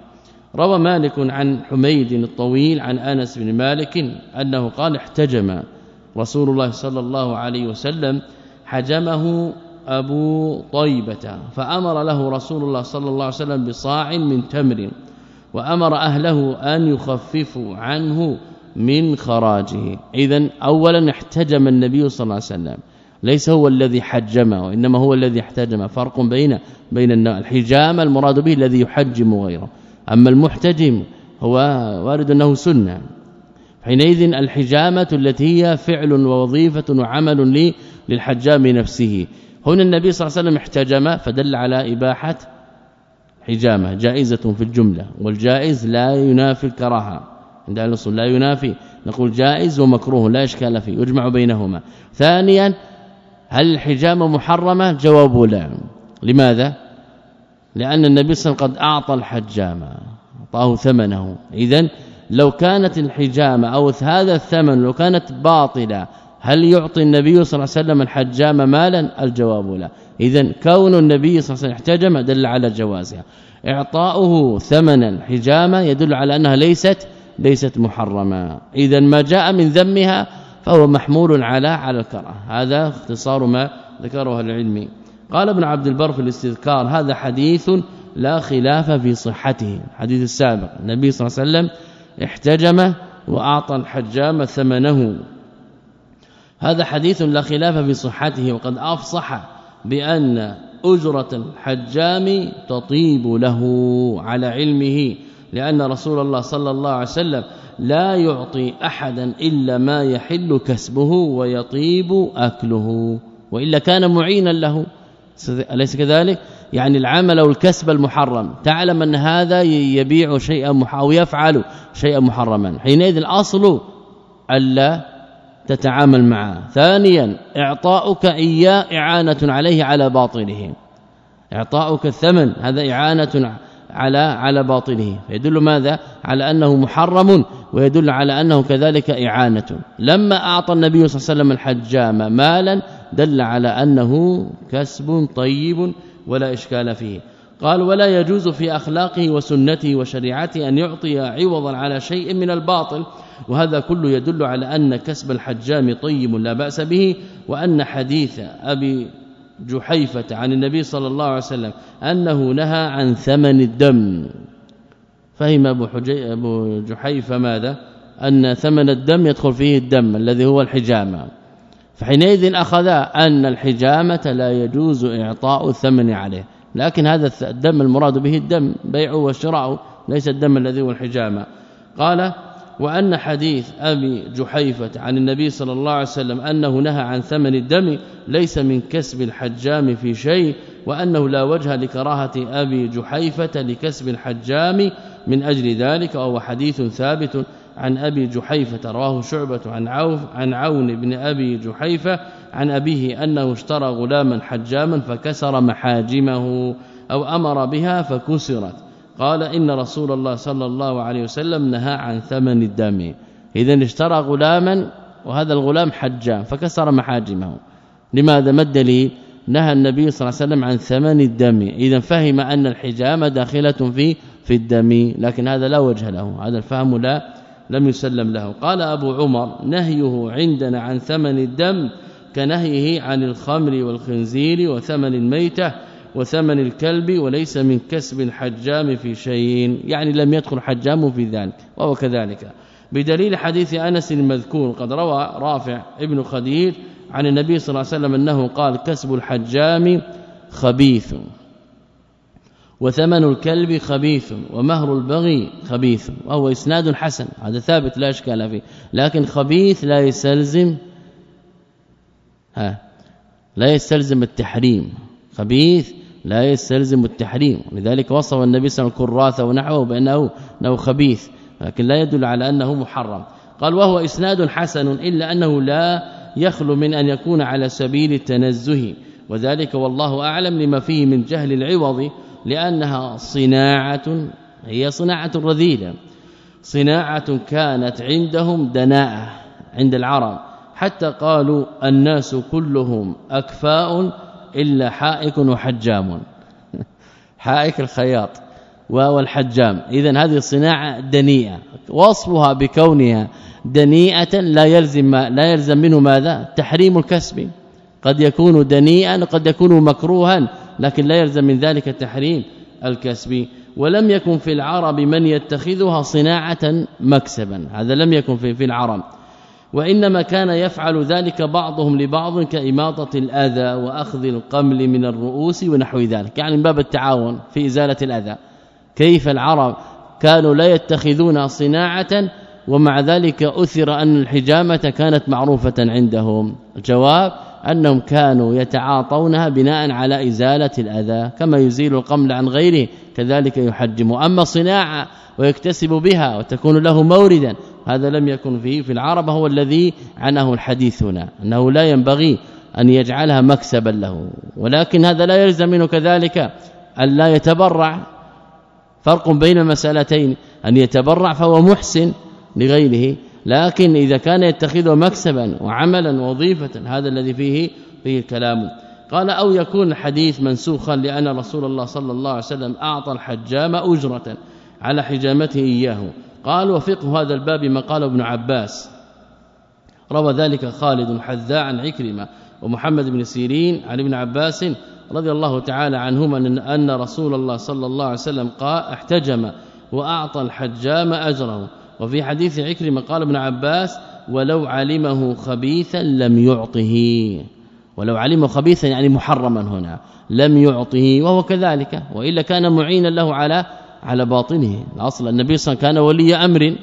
روى مالك عن حميد الطويل عن أنس بن مالك أنه قال احتجم رسول الله صلى الله عليه وسلم حجمه أبو طيبة فأمر له رسول الله صلى الله عليه وسلم بصاع من تمر. وأمر أهله أن يخففوا عنه من خراجه. اذا اولا احتجم النبي صلى الله عليه وسلم. ليس هو الذي حجم وإنما هو الذي احتجم. فرق بين بين الحجام المراد به الذي يحجم غيره. أما المحتجم هو وارد أنه سنة. حينئذ الحجامة التي هي فعل ووظيفة وعمل للحجام نفسه. هنا النبي صلى الله عليه وسلم احتجم فدل على إباحة حجامة جائزة في الجملة والجائز لا ينافي الكراهة. عند الاصول لا ينافي. نقول جائز ومكروه لا إشكال فيه يجمع بينهما. ثانيا هل الحجامة محرمة؟ جواب لا. لماذا؟ لأن النبي صلى الله عليه وسلم قد أعطى الحجامة أعطاه ثمنه. اذا لو كانت الحجامة أو هذا الثمن لو كانت باطلة هل يعطي النبي صلى الله عليه وسلم الحجام مالا؟ الجواب لا. اذا كون النبي صلى الله عليه وسلم احتجم دل على جوازها. إعطاؤه ثمنا الحجامه يدل على أنها ليست ليست محرمة. اذا ما جاء من ذمها فهو محمول على على الكراهة. هذا اختصار ما ذكره العلمي قال ابن عبد البر في الاستذكار هذا حديث لا خلاف في صحته. الحديث السابق النبي صلى الله عليه وسلم احتجم وأعطى الحجام ثمنه. هذا حديث لا خلاف في صحته وقد أفصح بأن أجرة الحجام تطيب له على علمه لأن رسول الله صلى الله عليه وسلم لا يعطي أحدا إلا ما يحل كسبه ويطيب أكله وإلا كان معينا له. أليس كذلك؟ يعني العمل أو الكسب المحرم. تعلم أن هذا يبيع شيئا أو يفعل شيئا محرما. حينئذ الأصل ألا تتعامل معه. ثانيا إعطاؤك إياه إعانة عليه على باطله إعطاؤك الثمن هذا إعانة على على باطله يدل ماذا؟ على أنه محرم ويدل على أنه كذلك إعانة. لما أعطى النبي صلى الله عليه وسلم الحجام مالا دل على أنه كسب طيب ولا إشكال فيه. قال ولا يجوز في أخلاقه وسنته وشريعته أن يعطي عوضا على شيء من الباطل وهذا كله يدل على أن كسب الحجام طيب لا بأس به وأن حديث أبي جحيفة عن النبي صلى الله عليه وسلم أنه نهى عن ثمن الدم. فهم أبو حجي أبو جحيفة ماذا؟ أن ثمن الدم يدخل فيه الدم الذي هو الحجامه فحينئذ أخذ أن الحجامة لا يجوز إعطاء الثمن عليه لكن هذا الدم المراد به الدم بيعه وشراؤه ليس الدم الذي هو الحجامة. قال وأن حديث أبي جحيفة عن النبي صلى الله عليه وسلم أنه نهى عن ثمن الدم ليس من كسب الحجام في شيء وأنه لا وجه لكراهة أبي جحيفة لكسب الحجام من أجل ذلك وهو حديث ثابت عن أبي جحيفة رواه شعبة عن عوف عن عون بن أبي جحيفة عن أبيه أنه اشترى غلاما حجاما فكسر محاجمه أو أمر بها فكسرت. قال إن رسول الله صلى الله عليه وسلم نهى عن ثمن الدم. اذا اشترى غلاما وهذا الغلام حجام فكسر محاجمه. لماذا؟ ما الدليل؟ نهى النبي صلى الله عليه وسلم عن ثمن الدم. اذا فهم أن الحجامة داخلة في في الدم لكن هذا لا وجه له. هذا الفهم لا لم يسلم له. قال أبو عمر نهيه عندنا عن ثمن الدم كنهيه عن الخمر والخنزير وثمن الميتة وثمن الكلب وليس من كسب الحجام في شيء. يعني لم يدخل حجام في ذلك وهو كذلك. بدليل حديث أنس المذكور قد روى رافع ابن خديج عن النبي صلى الله عليه وسلم أنه قال كسب الحجام خبيث وثمن الكلب خبيث ومهر البغي خبيث وهو إسناد حسن. هذا ثابت لا إشكال فيه. لكن خبيث لا يستلزم ها لا يستلزم التحريم. خبيث لا يستلزم التحريم. لذلك وصف النبي صلى الله عليه وسلم الكراثة ونحوه بأنه إنه خبيث لكن لا يدل على أنه محرم. قال وهو إسناد حسن إلا أنه لا يخلو من أن يكون على سبيل التنزه. وذلك والله أعلم لما فيه من جهل العوض لأنها صناعة هي صناعة رذيلة. صناعة كانت عندهم دناءة عند العرب. حتى قالوا الناس كلهم أكفاء إلا حائك وحجام. حائك الخياط والحجام اذا هذه الصناعة دنيئة. وصفها بكونها دنيئة لا يلزم لا يلزم منه ماذا؟ تحريم الكسب. قد يكون دنيئا قد يكون مكروها لكن لا يلزم من ذلك تحريم الكسب. ولم يكن في العرب من يتخذها صناعة مكسبا. هذا لم يكن في في العرب. وإنما كان يفعل ذلك بعضهم لبعض كإماطة الأذى وأخذ القمل من الرؤوس ونحو ذلك. يعني من باب التعاون في إزالة الأذى. كيف العرب كانوا لا يتخذون صناعة ومع ذلك أثر أن الحجامة كانت معروفة عندهم. الجواب أنهم كانوا يتعاطونها بناء على إزالة الأذى كما يزيل القمل عن غيره كذلك يحجم. أما صناعة ويكتسب بها وتكون له موردا. هذا لم يكن فيه في العرب هو الذي عنه الحديث هنا أنه لا ينبغي أن يجعلها مكسبا له. ولكن هذا لا يلزم منه كذلك أن لا يتبرع. فرق بين المسألتين أن يتبرع فهو محسن لغيره لكن إذا كان يتخذه مكسبا وعملا وظيفة هذا الذي فيه فيه الكلام. قال أو يكون الحديث منسوخا لأن رسول الله صلى الله عليه وسلم أعطى الحجام أجرة. على حجامته إياه. قال وفقه هذا الباب ما قال ابن عباس. روى ذلك خالد حذاء عن عكرمة ومحمد بن سيرين عن ابن عباس رضي الله تعالى عنهما أن رسول الله صلى الله عليه وسلم قال احتجم وأعطى الحجام أجره. وفي حديث عكرمة قال ابن عباس ولو علمه خبيثا لم يعطه. ولو علمه خبيثا يعني محرما هنا لم يعطه وهو كذلك. وإلا كان معينا له على على باطنه. الأصل النبي صلى الله عليه وسلم كان ولي أمر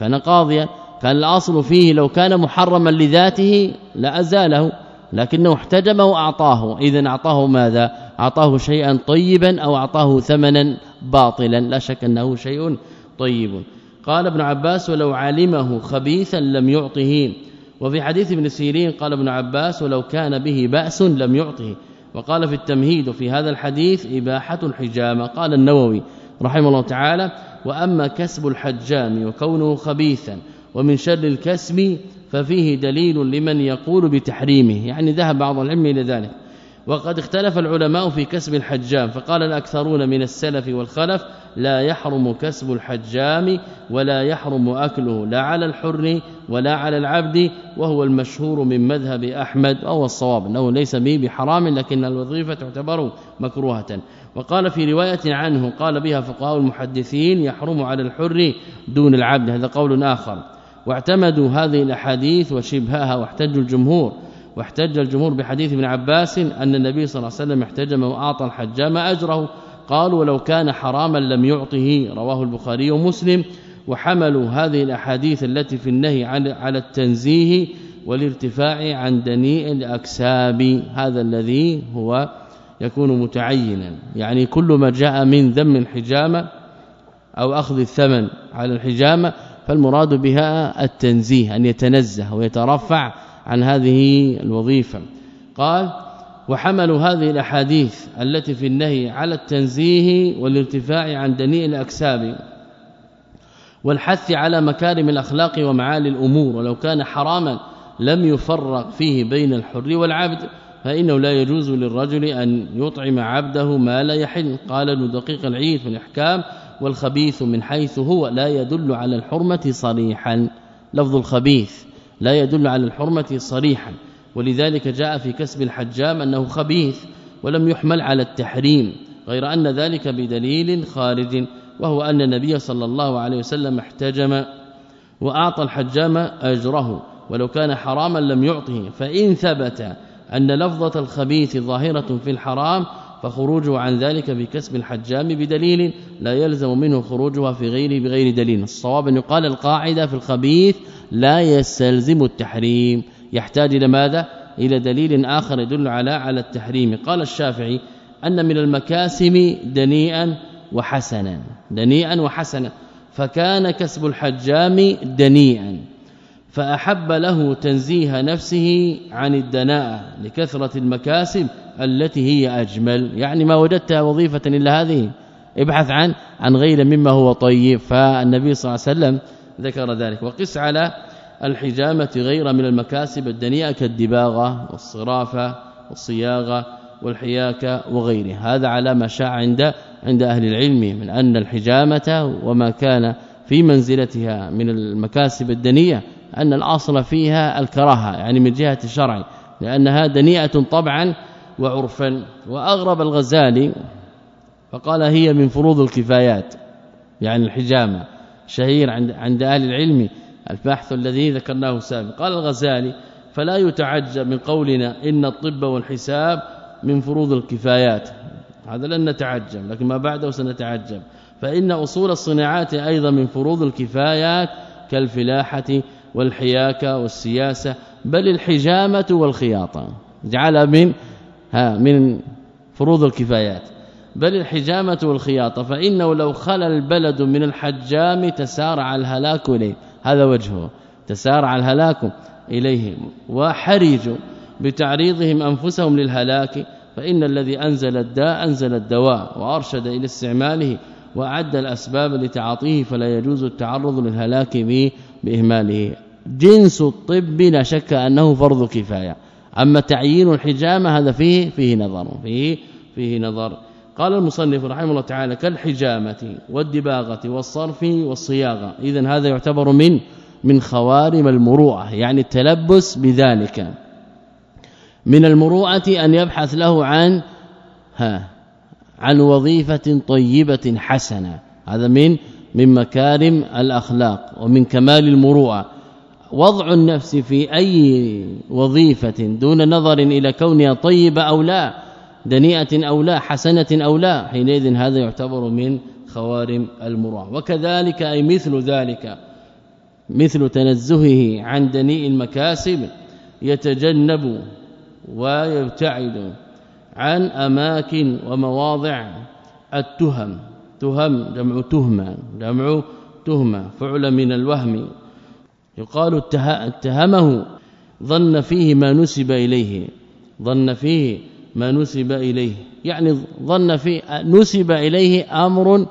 كان قاضيا كان الأصل فيه لو كان محرما لذاته لازاله لكنه احتجمه وأعطاه. اذا أعطاه ماذا؟ أعطاه شيئا طيبا أو أعطاه ثمنا باطلا. لا شك أنه شيء طيب. قال ابن عباس ولو علمه خبيثا لم يعطه. وفي حديث ابن سيرين قال ابن عباس ولو كان به بأس لم يعطه. وقال في التمهيد في هذا الحديث إباحة الحجامة. قال النووي رحمه الله تعالى وأما كسب الحجام وكونه خبيثا ومن شر الكسب ففيه دليل لمن يقول بتحريمه يعني ذهب بعض العلم إلى ذلك. وقد اختلف العلماء في كسب الحجام فقال الأكثرون من السلف والخلف لا يحرم كسب الحجام ولا يحرم أكله لا على الحر ولا على العبد وهو المشهور من مذهب أحمد وهو الصواب إنه ليس به بحرام لكن الوظيفة تعتبر مكروهة. وقال في رواية عنه قال بها فقهاء المحدثين يحرم على الحر دون العبد. هذا قول آخر. واعتمدوا هذه الأحاديث وشبهها واحتجوا الجمهور. واحتج الجمهور بحديث ابن عباس أن النبي صلى الله عليه وسلم احتجم وأعطى الحجام أجره. قالوا ولو كان حراما لم يعطه. رواه البخاري ومسلم. وحملوا هذه الأحاديث التي في النهي على التنزيه والارتفاع عن دنيء الأكساب. هذا الذي هو يكون متعينا. يعني كل ما جاء من ذم الحجامة أو أخذ الثمن على الحجامة فالمراد بها التنزيه أن يتنزه ويترفع عن هذه الوظيفة. قال وحملوا هذه الأحاديث التي في النهي على التنزيه والارتفاع عن دنيء الأكساب والحث على مكارم الأخلاق ومعالي الأمور ولو كان حراما لم يفرق فيه بين الحر والعبد. فإنه لا يجوز للرجل أن يطعم عبده ما لا يحل. قال ابن دقيق العيد في الإحكام والخبيث من حيث هو لا يدل على الحرمة صريحا. لفظ الخبيث لا يدل على الحرمة صريحا. ولذلك جاء في كسب الحجام أنه خبيث ولم يحمل على التحريم غير أن ذلك بدليل خارج وهو أن النبي صلى الله عليه وسلم احتجم وأعطى الحجام أجره. ولو كان حراما لم يعطه فإن ثبت أن لفظة الخبيث ظاهرة في الحرام فخروجه عن ذلك بكسب الحجام بدليل لا يلزم منه خروجها في غيره بغير دليل. الصواب أن يقال القاعدة في الخبيث لا يستلزم التحريم. يحتاج إلى ماذا؟ إلى دليل آخر يدل على على التحريم. قال الشافعي أن من المكاسب دنيئا وحسنا. دنيئا وحسنا. فكان كسب الحجام دنيئا. فأحب له تنزيه نفسه عن الدناء لكثرة المكاسب التي هي أجمل. يعني ما وجدت وظيفة إلا هذه. ابحث عن عن غير مما هو طيب. فالنبي صلى الله عليه وسلم ذكر ذلك. وقس على الحجامة غير من المكاسب الدنيئه كالدباغة والصرافة والصياغة والحياكة وغيرها. هذا على ما شاع عند عند أهل العلم من أن الحجامة وما كان في منزلتها من المكاسب الدنيئه أن الأصل فيها الكراهة يعني من جهة الشرع لانها دنيئه طبعا وعرفا. وأغرب الغزالي فقال هي من فروض الكفايات يعني الحجامة شهير عند عند أهل العلم البحث الذي ذكرناه سابقا. قال الغزالي فلا يتعجب من قولنا إن الطب والحساب من فروض الكفايات. هذا لن نتعجب لكن ما بعده سنتعجب. فإن أصول الصناعات أيضا من فروض الكفايات كالفلاحة والحياكة والسياسة بل الحجامة والخياطة. جعل من ها من فروض الكفايات. بل الحجامة والخياطة فإنه لو خلى البلد من الحجام تسارع الهلاك إليه. هذا وجهه. تسارع الهلاك اليهم وحرجوا بتعريضهم أنفسهم للهلاك. فإن الذي أنزل الداء أنزل الدواء وأرشد إلى استعماله وأعد الأسباب لتعاطيه فلا يجوز التعرض للهلاك به بإهماله. جنس الطب لا شك أنه فرض كفاية. أما تعيين الحجامة هذا فيه فيه نظر فيه فيه نظر. قال المصنف رحمه الله تعالى كالحجامة والدباغة والصرف والصياغة. اذا هذا يعتبر من من خوارم المروءة يعني التلبس بذلك. من المروءة أن يبحث له عن ها عن وظيفة طيبة حسنة. هذا من من مكارم الأخلاق ومن كمال المروءة. وضع النفس في أي وظيفة دون نظر إلى كونها طيبة أو لا دنيئة أو لا حسنة أو لا حينئذ هذا يعتبر من خوارم المروءه وكذلك أي مثل ذلك مثل تنزهه عن دنيء المكاسب يتجنب ويبتعد عن أماكن ومواضع التهم. تهم جمع تهمة جمع تهمة فعل من الوهم. يقال اتهمه ظن فيه ما نسب إليه ظن فيه ما نسب إليه. يعني ظن فيه نسب إليه أمر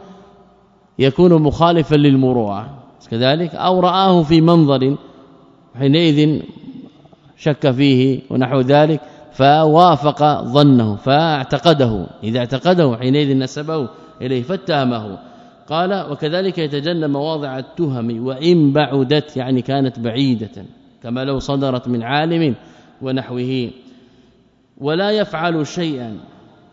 يكون مخالفا للمروءة. كذلك أو رآه في منظر حينئذ شك فيه ونحو ذلك فوافق ظنه فاعتقده. إذا اعتقده حينئذ نسبه إليه فاتهمه. قال وكذلك يتجنب مواضع التهم وإن بعدت يعني كانت بعيدة كما لو صدرت من عالم ونحوه. ولا يفعل شيئا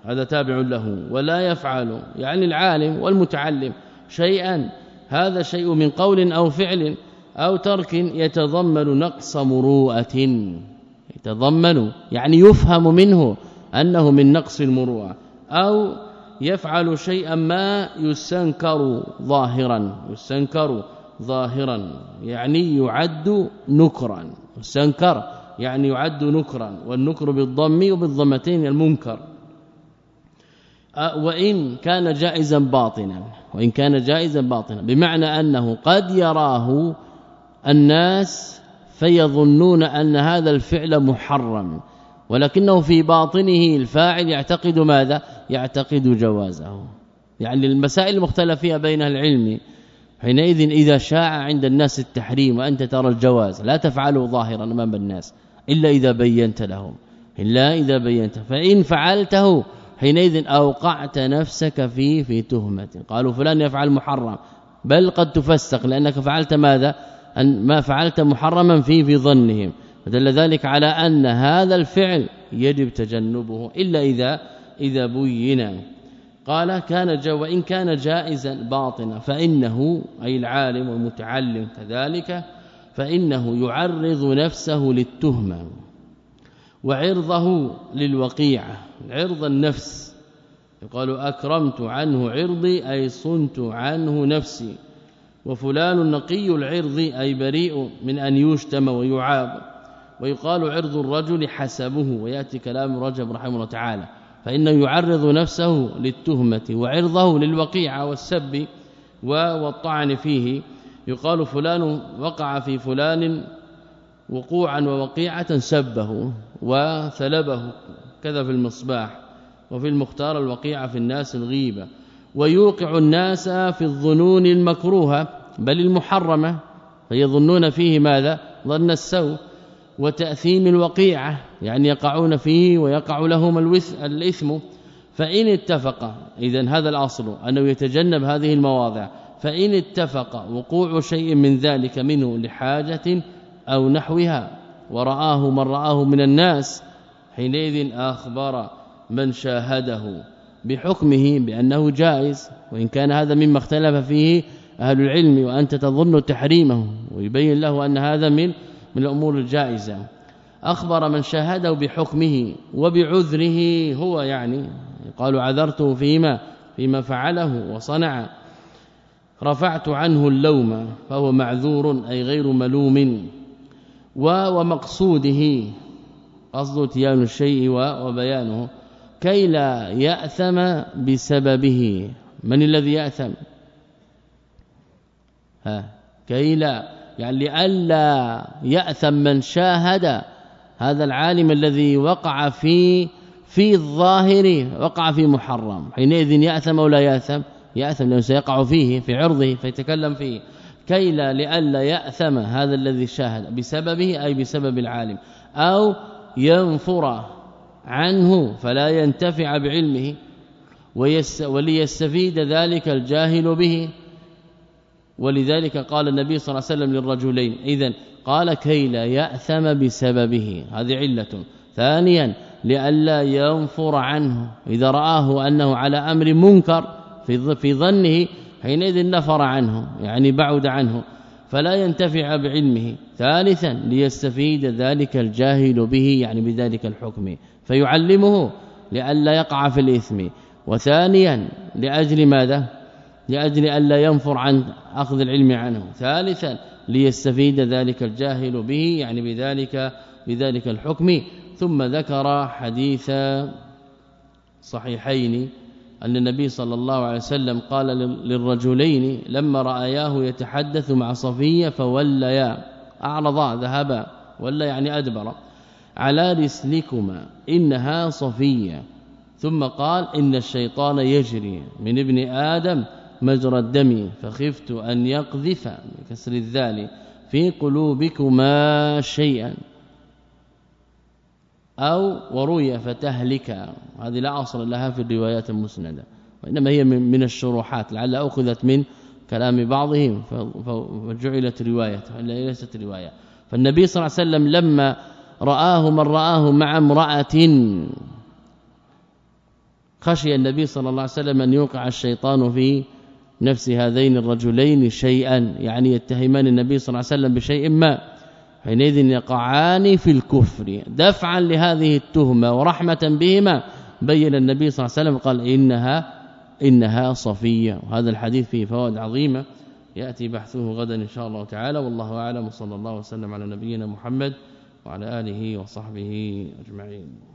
هذا تابع له. ولا يفعل يعني العالم والمتعلم شيئا هذا شيء من قول أو فعل أو ترك يتضمن نقص مروءة. يتضمن يعني يفهم منه أنه من نقص المروءة. أو يفعل شيئا ما يستنكر ظاهرا يستنكر ظاهرا يعني يعد نكرا يستنكر يعني يعد نكرا والنكر بالضم وبالضمتين المنكر. وإن كان جائزا باطنا وإن كان جائزا باطنا بمعنى أنه قد يراه الناس فيظنون أن هذا الفعل محرم. ولكنه في باطنه الفاعل يعتقد ماذا؟ يعتقد جوازه. يعني المسائل المختلف فيها بين العلم حينئذ إذا شاع عند الناس التحريم وأنت ترى الجواز لا تفعله ظاهرا أمام الناس إلا إذا بينت لهم. إلا إذا بينت. فإن فعلته حينئذ أوقعت نفسك فيه في تهمة. قالوا فلان يفعل محرم. بل قد تفسق لأنك فعلت ماذا؟ أن ما فعلت محرما فيه في ظنهم. فدل ذلك على أن هذا الفعل يجب تجنبه إلا إذا إذا بين. قال كان جو وإن كان جائزا باطنا فإنه أي العالم والمتعلم كذلك فإنه يعرض نفسه للتهمة وعرضه للوقيعة. عرض النفس يقال أكرمت عنه عرضي أي صنت عنه نفسي. وفلان نقي العرض أي بريء من أن يشتم ويعاب ويقال عرض الرجل حسبه ويأتي كلام رجب رحمه الله تعالى. فإنه يعرض نفسه للتهمة وعرضه للوقيعه والسب والطعن فيه. يقال فلان وقع في فلان وقوعا ووقيعة سبه وثلبه كذا في المصباح وفي المختار الوقيعه في الناس الغيبة. ويوقع الناس في الظنون المكروهة بل المحرمة. فيظنون فيه ماذا؟ ظن السوء. وتأثيم الوقيعة يعني يقعون فيه ويقع لهم الإثم. فإن اتفق اذا هذا الأصل أنه يتجنب هذه المواضع. فإن اتفق وقوع شيء من ذلك منه لحاجة أو نحوها ورآه من رآه من الناس حينئذ أخبر من شاهده بحكمه بأنه جائز. وإن كان هذا مما اختلف فيه أهل العلم وأنت تظن تحريمه ويبين له أن هذا من من الأمور الجائزة. أخبر من شاهده بحكمه وبعذره هو يعني قالوا عذرته فيما فيما فعله وصنع. رفعت عنه اللوم فهو معذور أي غير ملوم. ومقصوده قصد تيان الشيء وبيانه كي لا يأثم بسببه. من الذي يأثم؟ ها كي لا يعني لئلا يأثم من شاهد هذا العالم الذي وقع في في الظاهر وقع في محرم. حينئذ يأثم أو لا يأثم؟ يأثم لأنه سيقع فيه في عرضه فيتكلم فيه. كي لا لئلا يأثم هذا الذي شاهد بسببه أي بسبب العالم. أو ينفر عنه فلا ينتفع بعلمه وليستفيد ذلك الجاهل به. ولذلك قال النبي صلى الله عليه وسلم للرجلين اذا قال كي لا يأثم بسببه هذه علة. ثانيا لئلا ينفر عنه إذا رآه أنه على أمر منكر في في ظنه حينئذ نفر عنه يعني بعد عنه فلا ينتفع بعلمه. ثالثا ليستفيد ذلك الجاهل به يعني بذلك الحكم فيعلمه لئلا يقع في الإثم. وثانيا لأجل ماذا؟ لأجل الا ينفر عن أخذ العلم عنه. ثالثا ليستفيد ذلك الجاهل به يعني بذلك بذلك الحكم. ثم ذكر حديث صحيحين أن النبي صلى الله عليه وسلم قال للرجلين لما رأياه يتحدث مع صفية فوليا أعرضا ذهبا ولا يعني أدبر على رسلكما إنها صفية. ثم قال إن الشيطان يجري من ابن آدم مجرى الدم فخفت أن يقذف بكسر الذال في قلوبكما شيئا. أو وروي فتهلك. هذه لا أصل لها في الروايات المسندة وإنما هي من الشروحات لعل أخذت من كلام بعضهم فجعلت رواية ليست رواية. فالنبي صلى الله عليه وسلم لما رآه من رآه مع امرأة خشي النبي صلى الله عليه وسلم أن يوقع الشيطان في نفس هذين الرجلين شيئا يعني يتهمان النبي صلى الله عليه وسلم بشيء ما حينئذ يقعان في الكفر دفعا لهذه التهمة ورحمة بهما. بين النبي صلى الله عليه وسلم قال إنها إنها صفية. وهذا الحديث فيه فوائد عظيمة. يأتي بحثه غدا إن شاء الله تعالى. والله أعلم. صلى الله وسلم على نبينا محمد وعلى آله وصحبه أجمعين.